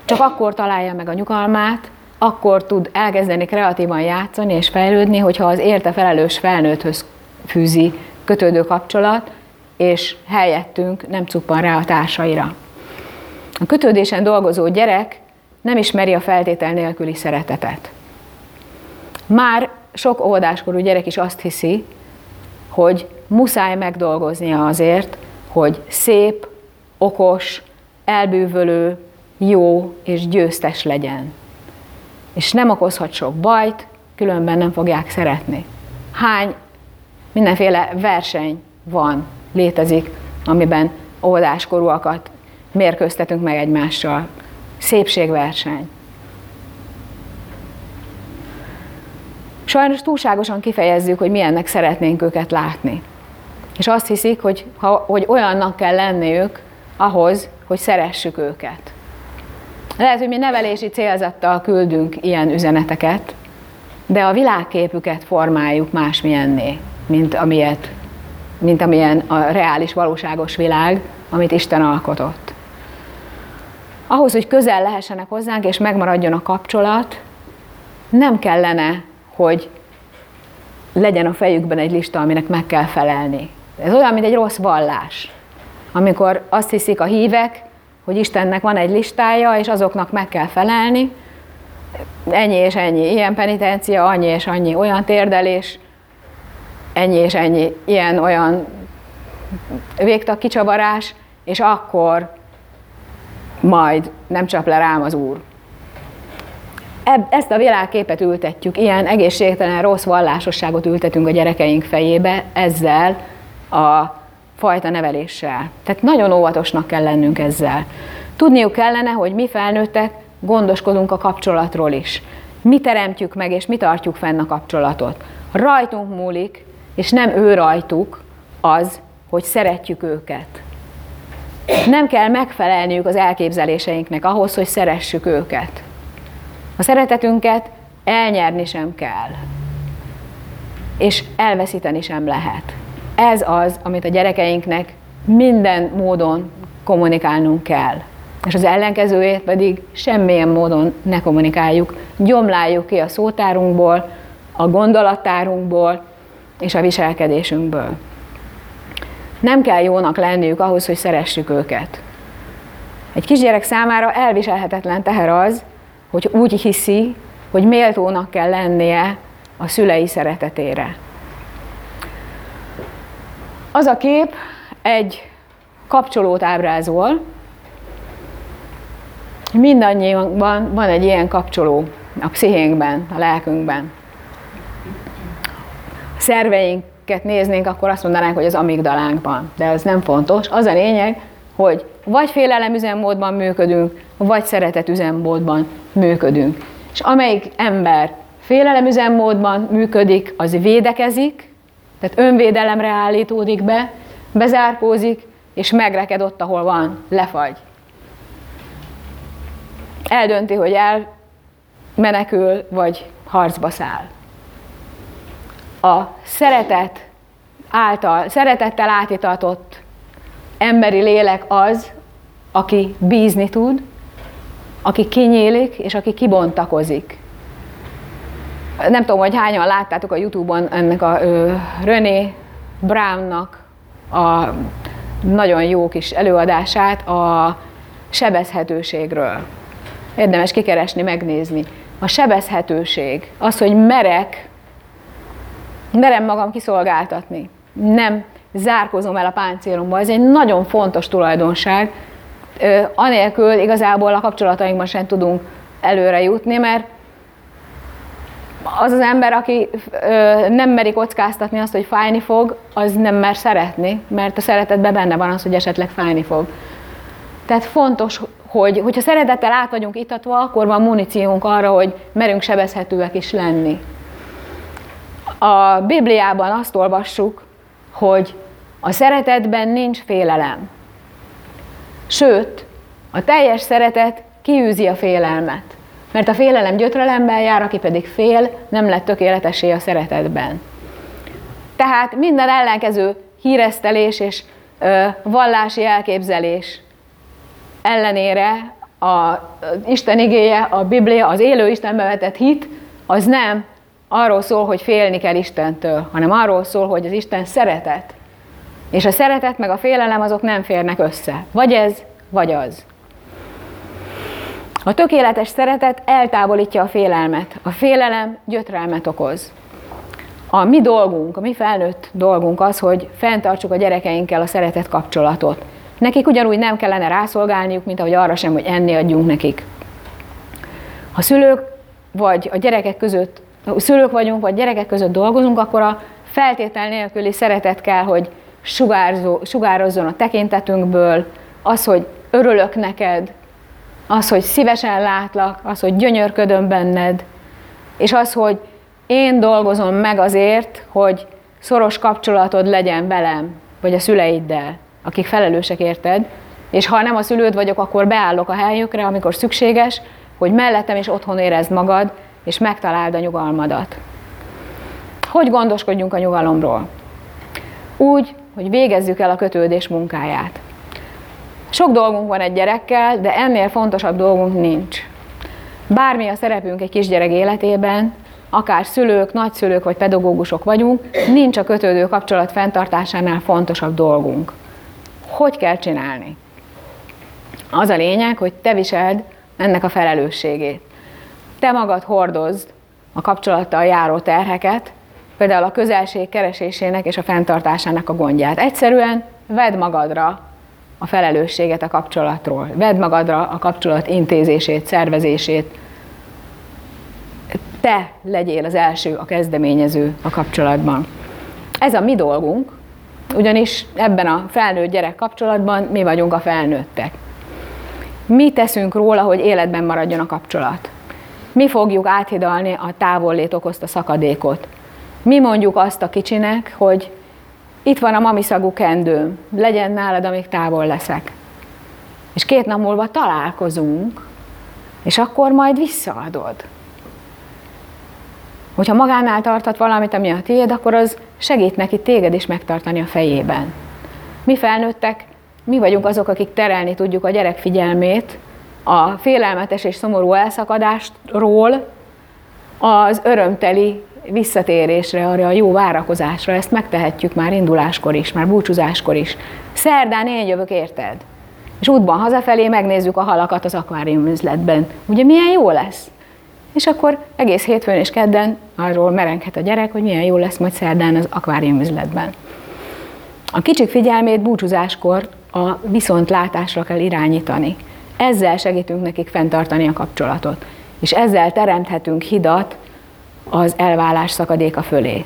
csak akkor találja meg a nyugalmát, akkor tud elkezdeni kreatívan játszani és fejlődni, hogyha az érte felelős felnőtthöz fűzi kötődő kapcsolat, és helyettünk nem cuppan rá a társaira. A kötődésen dolgozó gyerek nem ismeri a feltétel nélküli szeretetet. Már sok óvodáskorú gyerek is azt hiszi, hogy muszáj megdolgoznia azért, hogy szép, okos, elbűvölő, jó és győztes legyen. És nem okozhat sok bajt, különben nem fogják szeretni. Hány mindenféle verseny van létezik, amiben óvodáskorúakat mérkőztetünk meg egymással. Szépségverseny. Sajnos túlságosan kifejezzük, hogy milyennek szeretnénk őket látni. És azt hiszik, hogy, ha, hogy olyannak kell lenniük ahhoz, hogy szeressük őket. Lehet, hogy mi nevelési célzattal küldünk ilyen üzeneteket, de a világképüket formáljuk másmilyenné, mint amilyet mint amilyen a reális, valóságos világ, amit Isten alkotott. Ahhoz, hogy közel lehessenek hozzánk, és megmaradjon a kapcsolat, nem kellene, hogy legyen a fejükben egy lista, aminek meg kell felelni. Ez olyan, mint egy rossz vallás, amikor azt hiszik a hívek, hogy Istennek van egy listája, és azoknak meg kell felelni, ennyi és ennyi, ilyen penitencia, annyi és annyi, olyan térdelés, ennyi és ennyi, ilyen, olyan végtag kicsavarás, és akkor majd nem csap le rám az Úr. Ezt a világképet ültetjük, ilyen egészségtelen, rossz vallásosságot ültetünk a gyerekeink fejébe ezzel a fajta neveléssel. Tehát nagyon óvatosnak kell lennünk ezzel. Tudniuk kellene, hogy mi felnőttek gondoskodunk a kapcsolatról is. Mi teremtjük meg, és mi tartjuk fenn a kapcsolatot. Rajtunk múlik, és nem ő rajtuk az, hogy szeretjük őket. Nem kell megfelelniük az elképzeléseinknek ahhoz, hogy szeressük őket. A szeretetünket elnyerni sem kell, és elveszíteni sem lehet. Ez az, amit a gyerekeinknek minden módon kommunikálnunk kell. És az ellenkezőjét pedig semmilyen módon ne kommunikáljuk. Gyomláljuk ki a szótárunkból, a gondolattárunkból és a viselkedésünkből. Nem kell jónak lenniük ahhoz, hogy szeressük őket. Egy kisgyerek számára elviselhetetlen teher az, hogy úgy hiszi, hogy méltónak kell lennie a szülei szeretetére. Az a kép egy kapcsolót ábrázol, mindannyiunkban van egy ilyen kapcsoló a pszichénkben, a lelkünkben. Szerveinket néznénk, akkor azt mondanánk, hogy az amigdalánkban, de ez nem fontos. Az a lényeg, hogy vagy félelem üzemmódban működünk, vagy szeretet üzemmódban működünk. És amelyik ember félelem üzemmódban működik, az védekezik, tehát önvédelemre állítódik be, bezárkózik, és megreked ott, ahol van, lefagy. Eldönti, hogy elmenekül, vagy harcba száll. A szeretet által, szeretettel átitatott emberi lélek az, aki bízni tud, aki kinyílik, és aki kibontakozik. Nem tudom, hogy hányan láttátok a Youtube-on ennek a ö, René Brownnak a nagyon jó kis előadását a sebezhetőségről. Érdemes kikeresni, megnézni. A sebezhetőség, az, hogy merek, merem magam kiszolgáltatni. Nem zárkozom el a páncélomba. Ez egy nagyon fontos tulajdonság. Anélkül igazából a kapcsolatainkban sem tudunk előre jutni, mert az az ember, aki nem meri kockáztatni azt, hogy fájni fog, az nem mer szeretni, mert a szeretetben benne van az, hogy esetleg fájni fog. Tehát fontos, hogy hogyha szeretettel át vagyunk itatva, akkor van muníciónk arra, hogy merünk sebezhetőek is lenni. A Bibliában azt olvassuk, hogy a szeretetben nincs félelem. Sőt, a teljes szeretet kiűzi a félelmet. Mert a félelem gyötrelemben jár, aki pedig fél, nem lett tökéletesé a szeretetben. Tehát minden ellenkező híresztelés és ö, vallási elképzelés ellenére a Isten igéje, a Biblia, az élő Istenbe vetett hit, az nem arról szól, hogy félni kell Istentől, hanem arról szól, hogy az Isten szeretet. És a szeretet meg a félelem azok nem férnek össze. Vagy ez, vagy az. A tökéletes szeretet eltávolítja a félelmet. A félelem gyötrelmet okoz. A mi dolgunk, a mi felnőtt dolgunk az, hogy fenntartsuk a gyerekeinkkel a szeretet kapcsolatot. Nekik ugyanúgy nem kellene rászolgálniuk, mint ahogy arra sem, hogy enni adjunk nekik. Ha szülők vagy a gyerekek között, szülők vagyunk, vagy gyerekek között dolgozunk, akkor a feltétel nélküli szeretet kell, hogy sugárzó, sugározzon a tekintetünkből, az, hogy örülök neked, az, hogy szívesen látlak, az, hogy gyönyörködöm benned, és az, hogy én dolgozom meg azért, hogy szoros kapcsolatod legyen velem, vagy a szüleiddel akik felelősek érted, és ha nem a szülőd vagyok, akkor beállok a helyükre, amikor szükséges, hogy mellettem és otthon érezd magad, és megtaláld a nyugalmadat. Hogy gondoskodjunk a nyugalomról? Úgy, hogy végezzük el a kötődés munkáját. Sok dolgunk van egy gyerekkel, de ennél fontosabb dolgunk nincs. Bármi a szerepünk egy kisgyerek életében, akár szülők, nagyszülők vagy pedagógusok vagyunk, nincs a kötődő kapcsolat fenntartásánál fontosabb dolgunk. Hogy kell csinálni? Az a lényeg, hogy te viseld ennek a felelősségét. Te magad hordozd a kapcsolattal járó terheket, például a közelség keresésének és a fenntartásának a gondját. Egyszerűen vedd magadra a felelősséget a kapcsolatról. Vedd magadra a kapcsolat intézését, szervezését. Te legyél az első, a kezdeményező a kapcsolatban. Ez a mi dolgunk, ugyanis ebben a felnőtt gyerek kapcsolatban mi vagyunk a felnőttek. Mi teszünk róla, hogy életben maradjon a kapcsolat. Mi fogjuk áthidalni a távollét okozta szakadékot. Mi mondjuk azt a kicsinek, hogy itt van a mamiszagú kendőm, legyen nálad, amíg távol leszek. És két nap múlva találkozunk, és akkor majd visszaadod. Hogyha magánál tartat valamit, ami a tiéd, akkor az segít neki téged is megtartani a fejében. Mi felnőttek, mi vagyunk azok, akik terelni tudjuk a gyerek figyelmét a félelmetes és szomorú elszakadástról az örömteli visszatérésre, arra a jó várakozásra, ezt megtehetjük már induláskor is, már búcsúzáskor is. Szerdán én jövök, érted? És útban hazafelé megnézzük a halakat az akvárium üzletben. Ugye milyen jó lesz? És akkor egész hétfőn és kedden arról merenghet a gyerek, hogy milyen jó lesz majd szerdán az akvárium üzletben. A kicsik figyelmét búcsúzáskor a viszontlátásra kell irányítani. Ezzel segítünk nekik fenntartani a kapcsolatot. És ezzel teremthetünk hidat az elválás szakadéka fölé.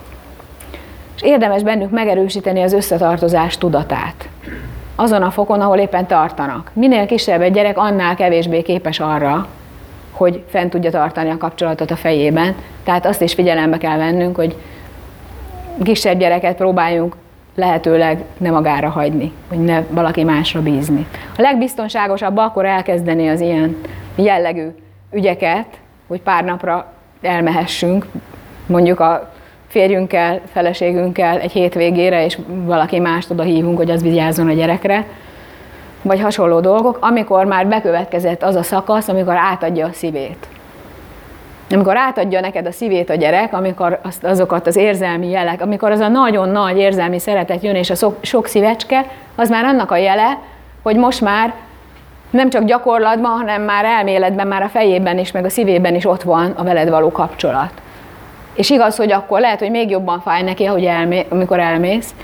És érdemes bennük megerősíteni az összetartozás tudatát. Azon a fokon, ahol éppen tartanak. Minél kisebb egy gyerek, annál kevésbé képes arra, hogy fent tudja tartani a kapcsolatot a fejében. Tehát azt is figyelembe kell vennünk, hogy kisebb gyereket próbáljunk lehetőleg ne magára hagyni, hogy ne valaki másra bízni. A legbiztonságosabb akkor elkezdeni az ilyen jellegű ügyeket, hogy pár napra elmehessünk, mondjuk a férjünkkel, feleségünkkel egy hétvégére, és valaki mást oda hívunk, hogy az vigyázzon a gyerekre, vagy hasonló dolgok, amikor már bekövetkezett az a szakasz, amikor átadja a szívét. Amikor átadja neked a szívét a gyerek, amikor azt, azokat az érzelmi jelek, amikor az a nagyon nagy érzelmi szeretet jön, és a sok, sok szívecske, az már annak a jele, hogy most már nem csak gyakorlatban, hanem már elméletben, már a fejében is, meg a szívében is ott van a veled való kapcsolat. És igaz, hogy akkor lehet, hogy még jobban fáj neki, ahogy elmé, amikor elmész,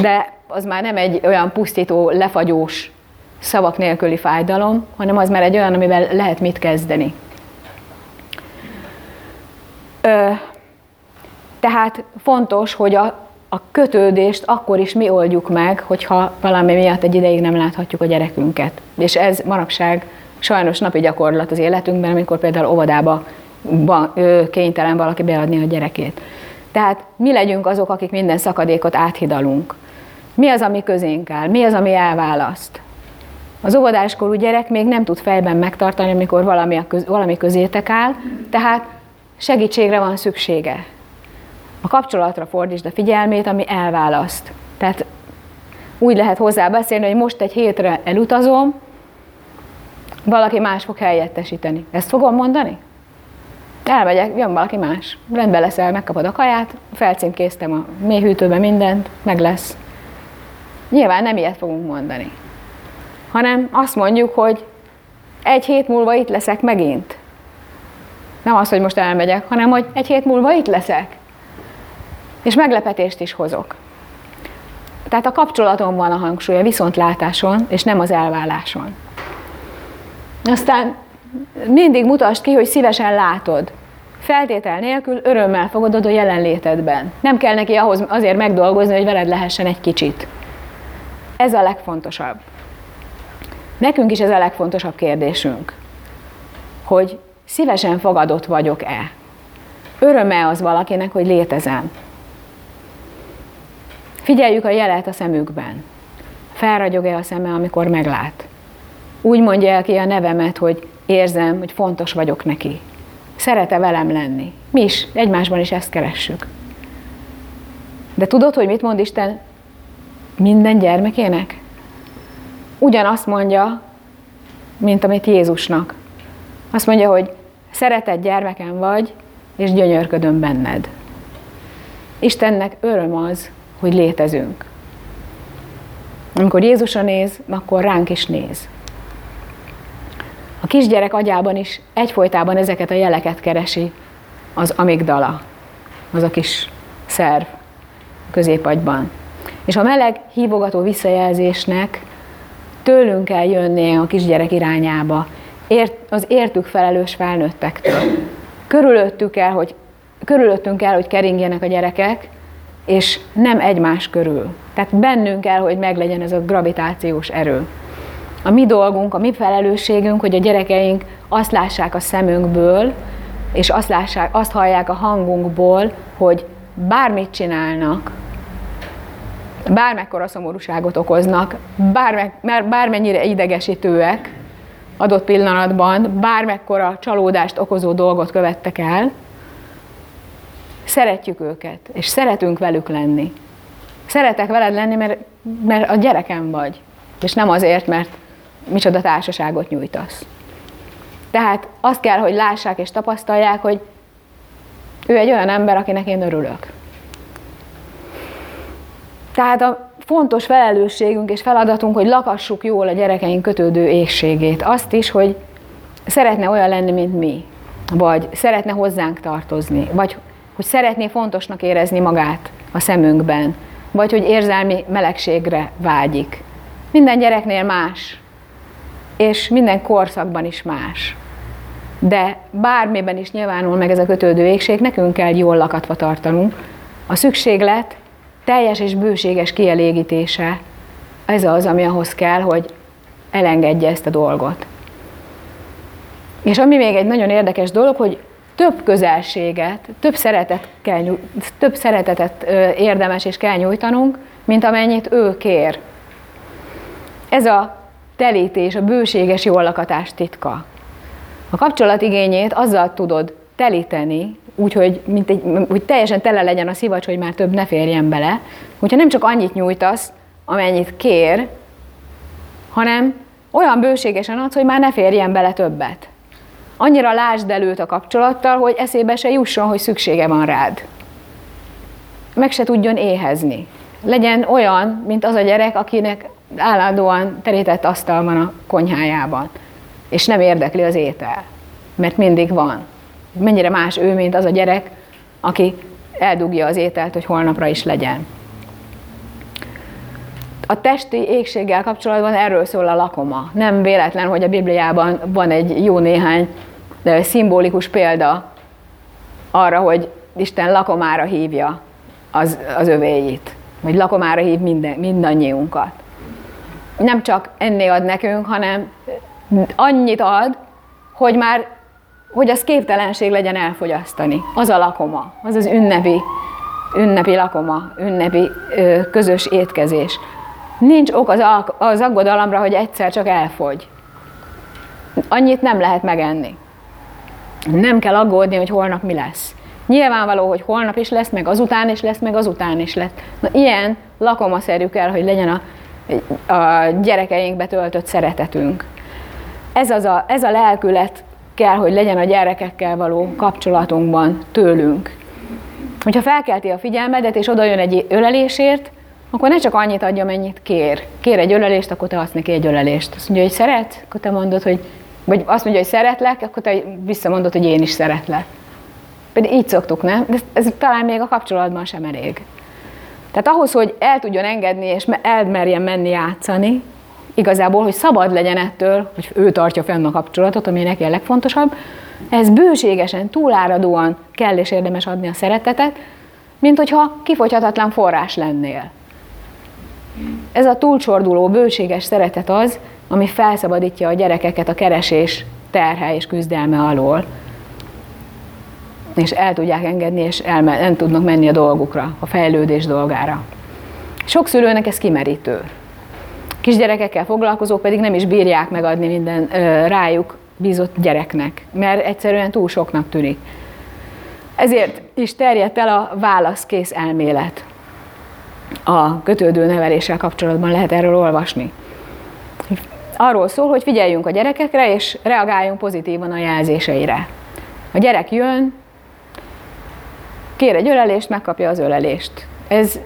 de az már nem egy olyan pusztító, lefagyós, szavak nélküli fájdalom, hanem az már egy olyan, amivel lehet mit kezdeni. Ö, tehát fontos, hogy a, a kötődést akkor is mi oldjuk meg, hogyha valami miatt egy ideig nem láthatjuk a gyerekünket. És ez manapság sajnos napi gyakorlat az életünkben, amikor például óvodába kénytelen valaki beadni a gyerekét. Tehát mi legyünk azok, akik minden szakadékot áthidalunk. Mi az, ami közénk áll? Mi az, ami elválaszt? Az óvodáskorú gyerek még nem tud fejben megtartani, amikor valami, a köz, valami közétek áll, tehát segítségre van szüksége. A kapcsolatra fordítsd a figyelmét, ami elválaszt. Tehát úgy lehet hozzá beszélni, hogy most egy hétre elutazom, valaki más fog helyettesíteni. Ezt fogom mondani? Elmegyek, jön valaki más. Rendben leszel, megkapod a kaját, felcímkéztem a mélyhűtőbe mindent, meg lesz. Nyilván nem ilyet fogunk mondani. Hanem azt mondjuk, hogy egy hét múlva itt leszek megint. Nem az, hogy most elmegyek, hanem hogy egy hét múlva itt leszek. És meglepetést is hozok. Tehát a kapcsolaton van a hangsúly, a viszontlátáson, és nem az elválláson. Aztán mindig mutasd ki, hogy szívesen látod. Feltétel nélkül örömmel fogadod a jelenlétedben. Nem kell neki ahhoz azért megdolgozni, hogy veled lehessen egy kicsit. Ez a legfontosabb. Nekünk is ez a legfontosabb kérdésünk, hogy szívesen fogadott vagyok-e? Öröme az valakinek, hogy létezem? Figyeljük a jelet a szemükben. Felragyog-e a szeme, amikor meglát? Úgy mondja el ki a nevemet, hogy érzem, hogy fontos vagyok neki. Szerete velem lenni. Mi is egymásban is ezt keressük. De tudod, hogy mit mond Isten minden gyermekének? Ugyanazt mondja, mint amit Jézusnak. Azt mondja, hogy szeretett gyermekem vagy, és gyönyörködöm benned. Istennek öröm az, hogy létezünk. Amikor Jézusra néz, akkor ránk is néz. A kisgyerek agyában is egyfolytában ezeket a jeleket keresi az amigdala, az a kis szerv középagyban. És a meleg hívogató visszajelzésnek tőlünk kell jönnie a kisgyerek irányába, ért, az értük felelős felnőttektől. Körülöttük el, hogy, körülöttünk kell, hogy keringjenek a gyerekek, és nem egymás körül. Tehát bennünk kell, hogy meglegyen ez a gravitációs erő. A mi dolgunk, a mi felelősségünk, hogy a gyerekeink azt lássák a szemünkből, és azt, lássák, azt hallják a hangunkból, hogy bármit csinálnak, bármekkora szomorúságot okoznak, bárme, bármennyire idegesítőek adott pillanatban, bármekkora csalódást okozó dolgot követtek el, szeretjük őket, és szeretünk velük lenni. Szeretek veled lenni, mert, mert a gyerekem vagy, és nem azért, mert micsoda társaságot nyújtasz. Tehát azt kell, hogy lássák és tapasztalják, hogy ő egy olyan ember, akinek én örülök. Tehát a fontos felelősségünk és feladatunk, hogy lakassuk jól a gyerekeink kötődő égségét. Azt is, hogy szeretne olyan lenni, mint mi, vagy szeretne hozzánk tartozni, vagy hogy szeretné fontosnak érezni magát a szemünkben, vagy hogy érzelmi melegségre vágyik. Minden gyereknél más, és minden korszakban is más. De bármiben is nyilvánul meg ez a kötődő égség, nekünk kell jól lakatva tartanunk. A szükséglet teljes és bőséges kielégítése, ez az, ami ahhoz kell, hogy elengedje ezt a dolgot. És ami még egy nagyon érdekes dolog, hogy több közelséget, több, szeretet kell, több szeretetet érdemes és kell nyújtanunk, mint amennyit ő kér. Ez a telítés, a bőséges jól lakatás titka. A kapcsolatigényét azzal tudod telíteni, úgyhogy mint egy, hogy teljesen tele legyen a szivacs, hogy már több ne férjen bele, hogyha nem csak annyit nyújtasz, amennyit kér, hanem olyan bőségesen adsz, hogy már ne férjen bele többet. Annyira lásd előtt a kapcsolattal, hogy eszébe se jusson, hogy szüksége van rád. Meg se tudjon éhezni. Legyen olyan, mint az a gyerek, akinek állandóan terített asztal van a konyhájában, és nem érdekli az étel, mert mindig van. Mennyire más ő, mint az a gyerek, aki eldugja az ételt, hogy holnapra is legyen. A testi égséggel kapcsolatban erről szól a lakoma. Nem véletlen, hogy a Bibliában van egy jó néhány szimbolikus példa arra, hogy Isten lakomára hívja az, az övéit, vagy lakomára hív minden, mindannyiunkat nem csak ennél ad nekünk, hanem annyit ad, hogy már, hogy az képtelenség legyen elfogyasztani. Az a lakoma, az az ünnepi, ünnepi lakoma, ünnepi ö, közös étkezés. Nincs ok az, az aggodalomra, hogy egyszer csak elfogy. Annyit nem lehet megenni. Nem kell aggódni, hogy holnap mi lesz. Nyilvánvaló, hogy holnap is lesz, meg azután is lesz, meg azután is lesz. Na, ilyen lakomaszerű kell, hogy legyen a a gyerekeinkbe töltött szeretetünk. Ez, az a, ez a lelkület kell, hogy legyen a gyerekekkel való kapcsolatunkban tőlünk. Hogyha felkelti a figyelmedet, és oda jön egy ölelésért, akkor ne csak annyit adja, mennyit kér. Kér egy ölelést, akkor te adsz neki egy ölelést. Azt mondja, hogy szeret, akkor te mondod, hogy vagy azt mondja, hogy szeretlek, akkor te visszamondod, hogy én is szeretlek. Pedig így szoktuk, nem? De ez, ez talán még a kapcsolatban sem elég. Tehát ahhoz, hogy el tudjon engedni és elmerjen menni játszani, igazából, hogy szabad legyen ettől, hogy ő tartja fenn a kapcsolatot, ami neki a legfontosabb, ez bőségesen, túláradóan kell és érdemes adni a szeretetet, mint hogyha kifogyhatatlan forrás lennél. Ez a túlcsorduló, bőséges szeretet az, ami felszabadítja a gyerekeket a keresés terhe és küzdelme alól, és el tudják engedni, és el, nem tudnak menni a dolgukra, a fejlődés dolgára. Sok szülőnek ez kimerítő. Kisgyerekekkel foglalkozók pedig nem is bírják megadni minden rájuk bízott gyereknek, mert egyszerűen túl soknak tűnik. Ezért is terjedt el a válaszkész elmélet. a kötődő neveléssel kapcsolatban lehet erről olvasni. Arról szól, hogy figyeljünk a gyerekekre, és reagáljunk pozitívan a jelzéseire. A gyerek jön, kér egy ölelést, megkapja az ölelést. Ez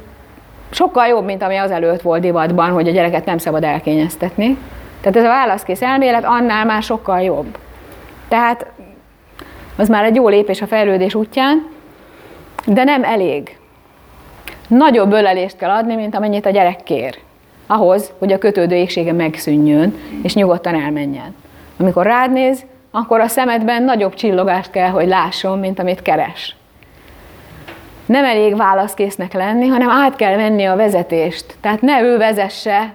sokkal jobb, mint ami azelőtt volt divatban, hogy a gyereket nem szabad elkényeztetni. Tehát ez a válaszkész elmélet annál már sokkal jobb. Tehát az már egy jó lépés a fejlődés útján, de nem elég. Nagyobb ölelést kell adni, mint amennyit a gyerek kér. Ahhoz, hogy a kötődő égsége megszűnjön, és nyugodtan elmenjen. Amikor rád néz, akkor a szemedben nagyobb csillogást kell, hogy lásson, mint amit keres. Nem elég válaszkésznek lenni, hanem át kell venni a vezetést. Tehát ne ő vezesse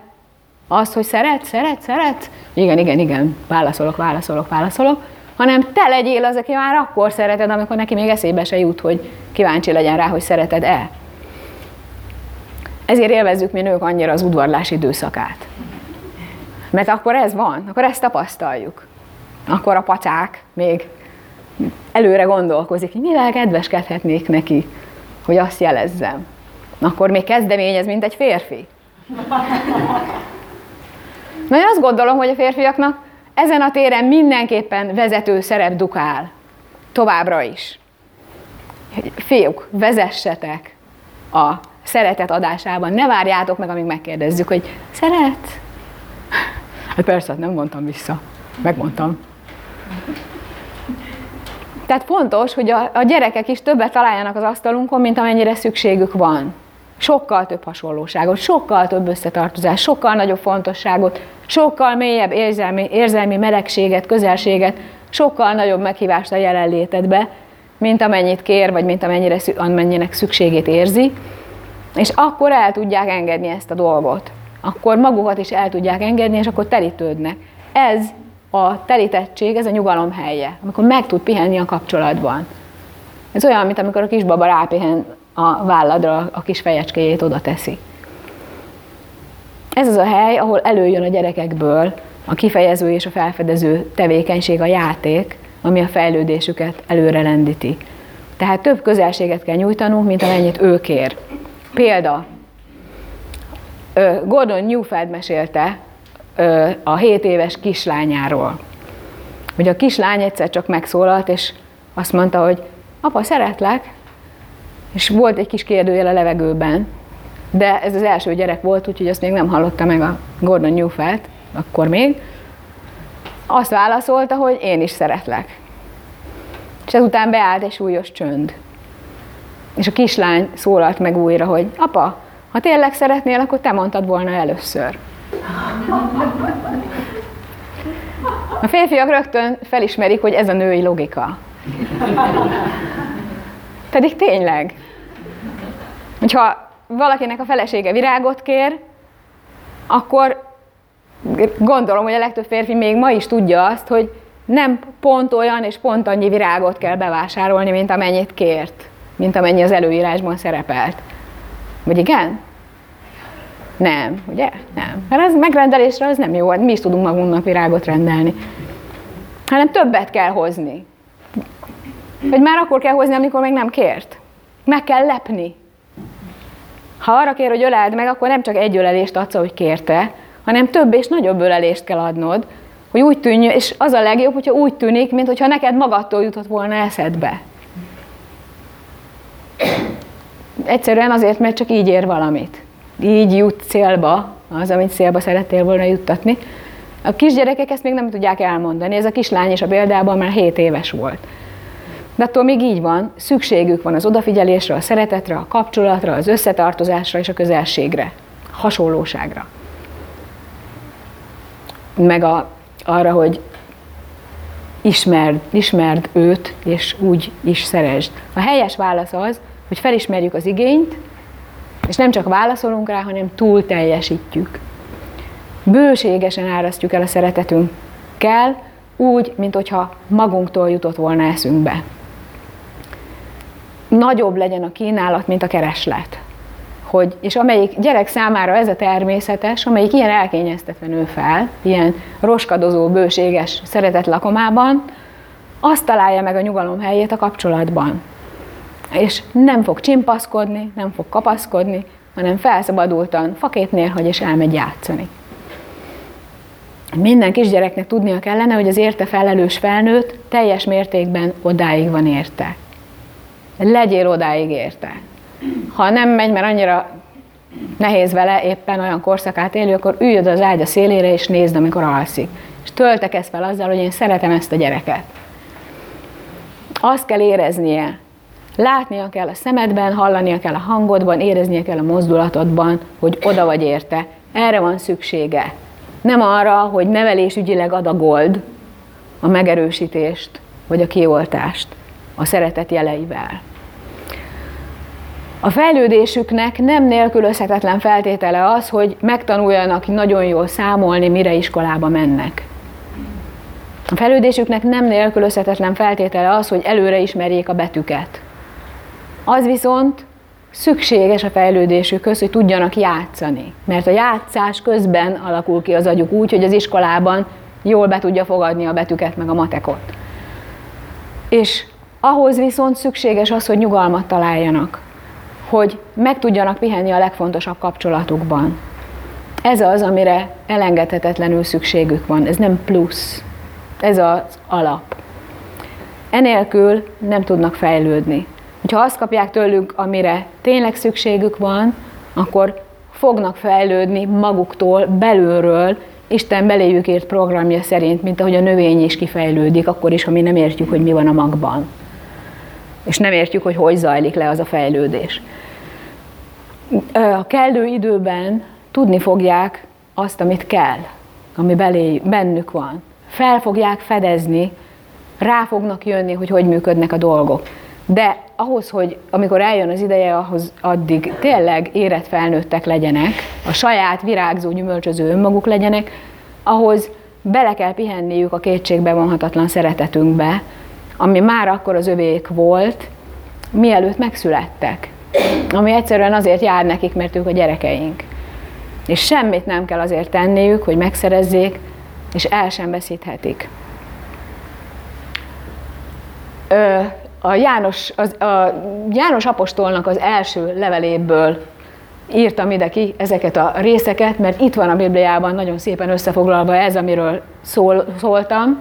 azt, hogy szeret, szeret, szeret. Igen, igen, igen, válaszolok, válaszolok, válaszolok. Hanem te legyél az, aki már akkor szereted, amikor neki még eszébe se jut, hogy kíváncsi legyen rá, hogy szereted-e. Ezért élvezzük mi nők annyira az udvarlás időszakát. Mert akkor ez van, akkor ezt tapasztaljuk. Akkor a pacák még előre gondolkozik, hogy mivel kedveskedhetnék neki, hogy azt jelezzem. Akkor még kezdeményez, mint egy férfi. Na én azt gondolom, hogy a férfiaknak ezen a téren mindenképpen vezető szerep dukál. Továbbra is. Fiúk, vezessetek a szeretet adásában. Ne várjátok meg, amíg megkérdezzük, hogy szeret? Hát persze, nem mondtam vissza. Megmondtam. Tehát fontos, hogy a, a gyerekek is többet találjanak az asztalunkon, mint amennyire szükségük van. Sokkal több hasonlóságot, sokkal több összetartozást, sokkal nagyobb fontosságot, sokkal mélyebb érzelmi, érzelmi melegséget, közelséget, sokkal nagyobb meghívást a jelenlétedbe, mint amennyit kér, vagy mint amennyire, amennyinek szükségét érzi, és akkor el tudják engedni ezt a dolgot. Akkor magukat is el tudják engedni, és akkor telítődnek. Ez a telítettség, ez a nyugalom helye, amikor meg tud pihenni a kapcsolatban. Ez olyan, mint amikor a kisbaba rápihen a válladra, a kis fejecskéjét oda teszi. Ez az a hely, ahol előjön a gyerekekből a kifejező és a felfedező tevékenység, a játék, ami a fejlődésüket előre lendíti. Tehát több közelséget kell nyújtanunk, mint amennyit ő kér. Példa. Gordon Newfeld mesélte a 7 éves kislányáról. Hogy a kislány egyszer csak megszólalt, és azt mondta, hogy apa, szeretlek, és volt egy kis kérdőjel a levegőben, de ez az első gyerek volt, úgyhogy azt még nem hallotta meg a Gordon Newfeld, akkor még. Azt válaszolta, hogy én is szeretlek. És ezután beállt egy súlyos csönd. És a kislány szólalt meg újra, hogy apa, ha tényleg szeretnél, akkor te mondtad volna először. A férfiak rögtön felismerik, hogy ez a női logika. Pedig tényleg. Hogyha valakinek a felesége virágot kér, akkor gondolom, hogy a legtöbb férfi még ma is tudja azt, hogy nem pont olyan és pont annyi virágot kell bevásárolni, mint amennyit kért, mint amennyi az előírásban szerepelt. Vagy igen? Nem, ugye? Nem. Mert ez megrendelésre az nem jó, mi is tudunk magunknak virágot rendelni. Hanem többet kell hozni. Vagy már akkor kell hozni, amikor még nem kért. Meg kell lepni. Ha arra kér, hogy öleld meg, akkor nem csak egy ölelést adsz, hogy kérte, hanem több és nagyobb ölelést kell adnod, hogy úgy tűnjön, és az a legjobb, hogyha úgy tűnik, mint hogyha neked magadtól jutott volna eszedbe. Egyszerűen azért, mert csak így ér valamit így jut célba az, amit célba szerettél volna juttatni. A kisgyerekek ezt még nem tudják elmondani. Ez a kislány is a példában már 7 éves volt. De attól még így van, szükségük van az odafigyelésre, a szeretetre, a kapcsolatra, az összetartozásra és a közelségre, hasonlóságra. Meg a, arra, hogy ismerd, ismerd őt, és úgy is szeresd. A helyes válasz az, hogy felismerjük az igényt, és nem csak válaszolunk rá, hanem túl teljesítjük. Bőségesen árasztjuk el a szeretetünkkel, úgy, mint hogyha magunktól jutott volna eszünkbe. Nagyobb legyen a kínálat, mint a kereslet. Hogy, és amelyik gyerek számára ez a természetes, amelyik ilyen elkényeztetve nő fel, ilyen roskadozó, bőséges szeretet lakomában, azt találja meg a nyugalom helyét a kapcsolatban és nem fog csimpaszkodni, nem fog kapaszkodni, hanem felszabadultan fakétnél hagy és elmegy játszani. Minden kisgyereknek tudnia kellene, hogy az érte felelős felnőtt teljes mértékben odáig van érte. Legyél odáig érte. Ha nem megy, mert annyira nehéz vele, éppen olyan korszakát élő, akkor üljön az ágya szélére és nézd, amikor alszik. És töltekezz fel azzal, hogy én szeretem ezt a gyereket. Azt kell éreznie, látnia kell a szemedben, hallania kell a hangodban, éreznie kell a mozdulatodban, hogy oda vagy érte. Erre van szüksége. Nem arra, hogy nevelésügyileg adagold a megerősítést, vagy a kioltást a szeretet jeleivel. A fejlődésüknek nem nélkülözhetetlen feltétele az, hogy megtanuljanak nagyon jól számolni, mire iskolába mennek. A fejlődésüknek nem nélkülözhetetlen feltétele az, hogy előre ismerjék a betűket. Az viszont szükséges a fejlődésükhöz, hogy tudjanak játszani. Mert a játszás közben alakul ki az agyuk úgy, hogy az iskolában jól be tudja fogadni a betűket meg a matekot. És ahhoz viszont szükséges az, hogy nyugalmat találjanak hogy meg tudjanak pihenni a legfontosabb kapcsolatukban. Ez az, amire elengedhetetlenül szükségük van. Ez nem plusz. Ez az alap. Enélkül nem tudnak fejlődni. Ha azt kapják tőlük, amire tényleg szükségük van, akkor fognak fejlődni maguktól, belülről, Isten beléjük ért programja szerint, mint ahogy a növény is kifejlődik, akkor is, ha mi nem értjük, hogy mi van a magban. És nem értjük, hogy hogy zajlik le az a fejlődés a kellő időben tudni fogják azt, amit kell, ami belé, bennük van. Fel fogják fedezni, rá fognak jönni, hogy hogy működnek a dolgok. De ahhoz, hogy amikor eljön az ideje, ahhoz addig tényleg érett felnőttek legyenek, a saját virágzó, gyümölcsöző önmaguk legyenek, ahhoz bele kell pihenniük a kétségbe vonhatatlan szeretetünkbe, ami már akkor az övék volt, mielőtt megszülettek ami egyszerűen azért jár nekik, mert ők a gyerekeink. És semmit nem kell azért tenniük, hogy megszerezzék, és el sem veszíthetik. A János, az, a János apostolnak az első leveléből írtam ide ki ezeket a részeket, mert itt van a Bibliában nagyon szépen összefoglalva ez, amiről szól, szóltam,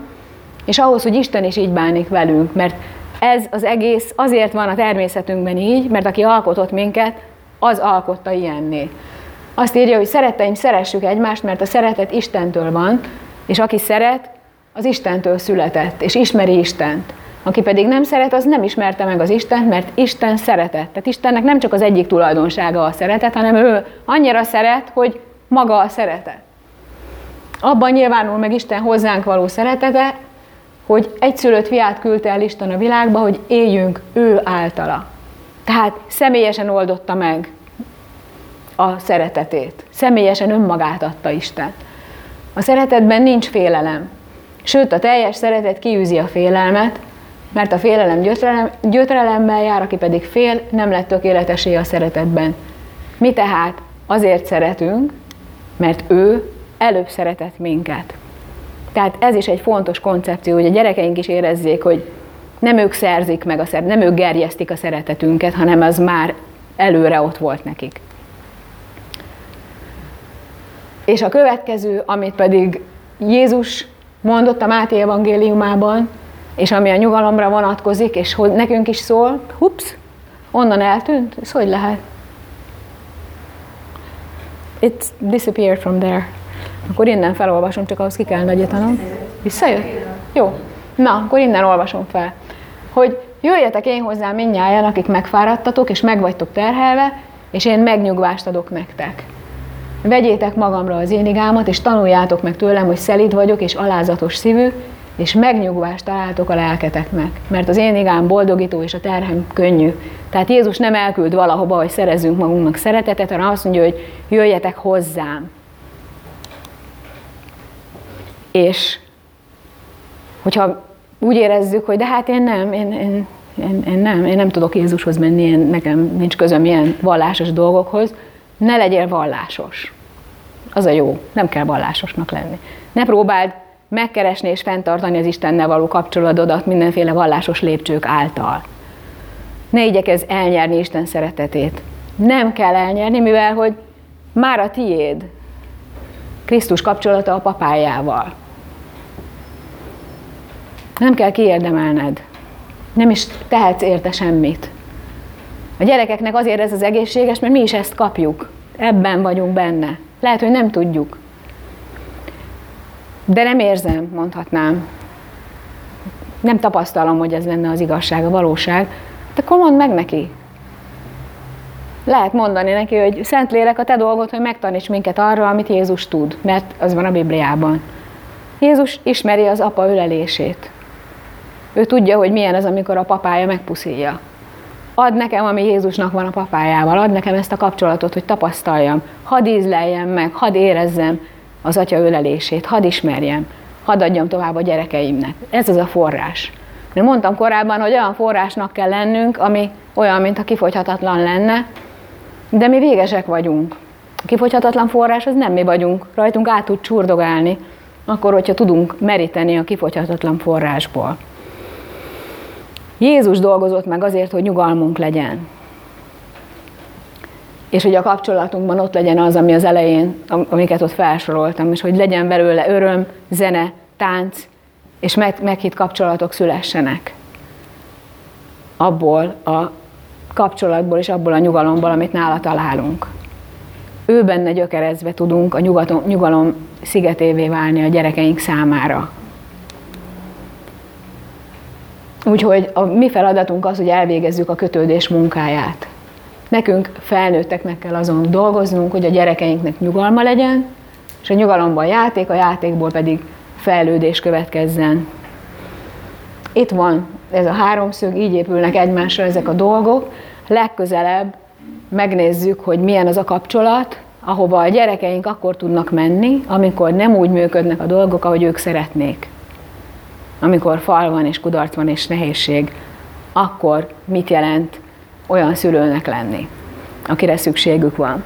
és ahhoz, hogy Isten is így bánik velünk, mert ez az egész azért van a természetünkben így, mert aki alkotott minket, az alkotta ilyenné. Azt írja, hogy szeretteim, szeressük egymást, mert a szeretet Istentől van, és aki szeret, az Istentől született, és ismeri Istent. Aki pedig nem szeret, az nem ismerte meg az Istent, mert Isten szeretett. Tehát Istennek nem csak az egyik tulajdonsága a szeretet, hanem ő annyira szeret, hogy maga a szeretet. Abban nyilvánul meg Isten hozzánk való szeretete, hogy egyszülött fiát küldte el Isten a világba, hogy éljünk ő általa. Tehát személyesen oldotta meg a szeretetét. Személyesen önmagát adta Isten. A szeretetben nincs félelem. Sőt, a teljes szeretet kiűzi a félelmet, mert a félelem gyötrelem, gyötrelemmel jár, aki pedig fél, nem lett tökéletesé a szeretetben. Mi tehát azért szeretünk, mert ő előbb szeretett minket. Tehát ez is egy fontos koncepció, hogy a gyerekeink is érezzék, hogy nem ők szerzik meg a szeretet, nem ők gerjesztik a szeretetünket, hanem az már előre ott volt nekik. És a következő, amit pedig Jézus mondott a Máté evangéliumában, és ami a nyugalomra vonatkozik, és hogy nekünk is szól, hups, onnan eltűnt, ez hogy lehet? It disappeared from there. Akkor innen felolvasom, csak ahhoz ki kell nagyítanom. Visszajött? Jó. Na, akkor innen olvasom fel. Hogy jöjjetek én hozzám mindnyájan, akik megfáradtatok, és megvagytok terhelve, és én megnyugvást adok nektek. Vegyétek magamra az én igámat, és tanuljátok meg tőlem, hogy szelíd vagyok, és alázatos szívű, és megnyugvást találtok a lelketeknek, mert az én igám boldogító, és a terhem könnyű. Tehát Jézus nem elküld valahova, hogy szerezzünk magunknak szeretetet, hanem azt mondja, hogy jöjjetek hozzám. És hogyha úgy érezzük, hogy de hát én nem, én, én, én, én nem, én nem tudok Jézushoz menni, én, nekem nincs közöm ilyen vallásos dolgokhoz, ne legyél vallásos. Az a jó, nem kell vallásosnak lenni. Ne próbáld megkeresni és fenntartani az Istennel való kapcsolatodat mindenféle vallásos lépcsők által. Ne igyekezz elnyerni Isten szeretetét. Nem kell elnyerni, mivel hogy már a tiéd. Krisztus kapcsolata a papájával. Nem kell kiérdemelned. Nem is tehetsz érte semmit. A gyerekeknek azért ez az egészséges, mert mi is ezt kapjuk. Ebben vagyunk benne. Lehet, hogy nem tudjuk. De nem érzem, mondhatnám. Nem tapasztalom, hogy ez lenne az igazság, a valóság. De akkor mondd meg neki. Lehet mondani neki, hogy Szentlélek a te dolgod, hogy megtaníts minket arra, amit Jézus tud, mert az van a Bibliában. Jézus ismeri az apa ölelését. Ő tudja, hogy milyen az, amikor a papája megpuszíja. Add nekem, ami Jézusnak van a papájával, add nekem ezt a kapcsolatot, hogy tapasztaljam, hadd ízleljem meg, hadd érezzem az atya ölelését, hadd ismerjem, hadd adjam tovább a gyerekeimnek. Ez az a forrás. Mert mondtam korábban, hogy olyan forrásnak kell lennünk, ami olyan, mint a kifogyhatatlan lenne, de mi végesek vagyunk. A kifogyhatatlan forrás az nem mi vagyunk, rajtunk át tud csurdogálni, akkor, hogyha tudunk meríteni a kifogyhatatlan forrásból. Jézus dolgozott meg azért, hogy nyugalmunk legyen. És hogy a kapcsolatunkban ott legyen az, ami az elején, amiket ott felsoroltam, és hogy legyen belőle öröm, zene, tánc, és meg, meghitt kapcsolatok szülessenek. Abból a kapcsolatból és abból a nyugalomból, amit nála találunk. Ő benne gyökerezve tudunk a nyugatom, nyugalom szigetévé válni a gyerekeink számára. Úgyhogy a mi feladatunk az, hogy elvégezzük a kötődés munkáját. Nekünk felnőtteknek kell azon dolgoznunk, hogy a gyerekeinknek nyugalma legyen, és a nyugalomban játék, a játékból pedig fejlődés következzen. Itt van ez a háromszög, így épülnek egymásra ezek a dolgok. Legközelebb megnézzük, hogy milyen az a kapcsolat, ahova a gyerekeink akkor tudnak menni, amikor nem úgy működnek a dolgok, ahogy ők szeretnék amikor fal van és kudarc van és nehézség, akkor mit jelent olyan szülőnek lenni, akire szükségük van.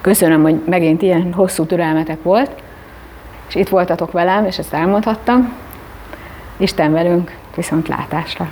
Köszönöm, hogy megint ilyen hosszú türelmetek volt, és itt voltatok velem, és ezt elmondhattam. Isten velünk, viszont látásra!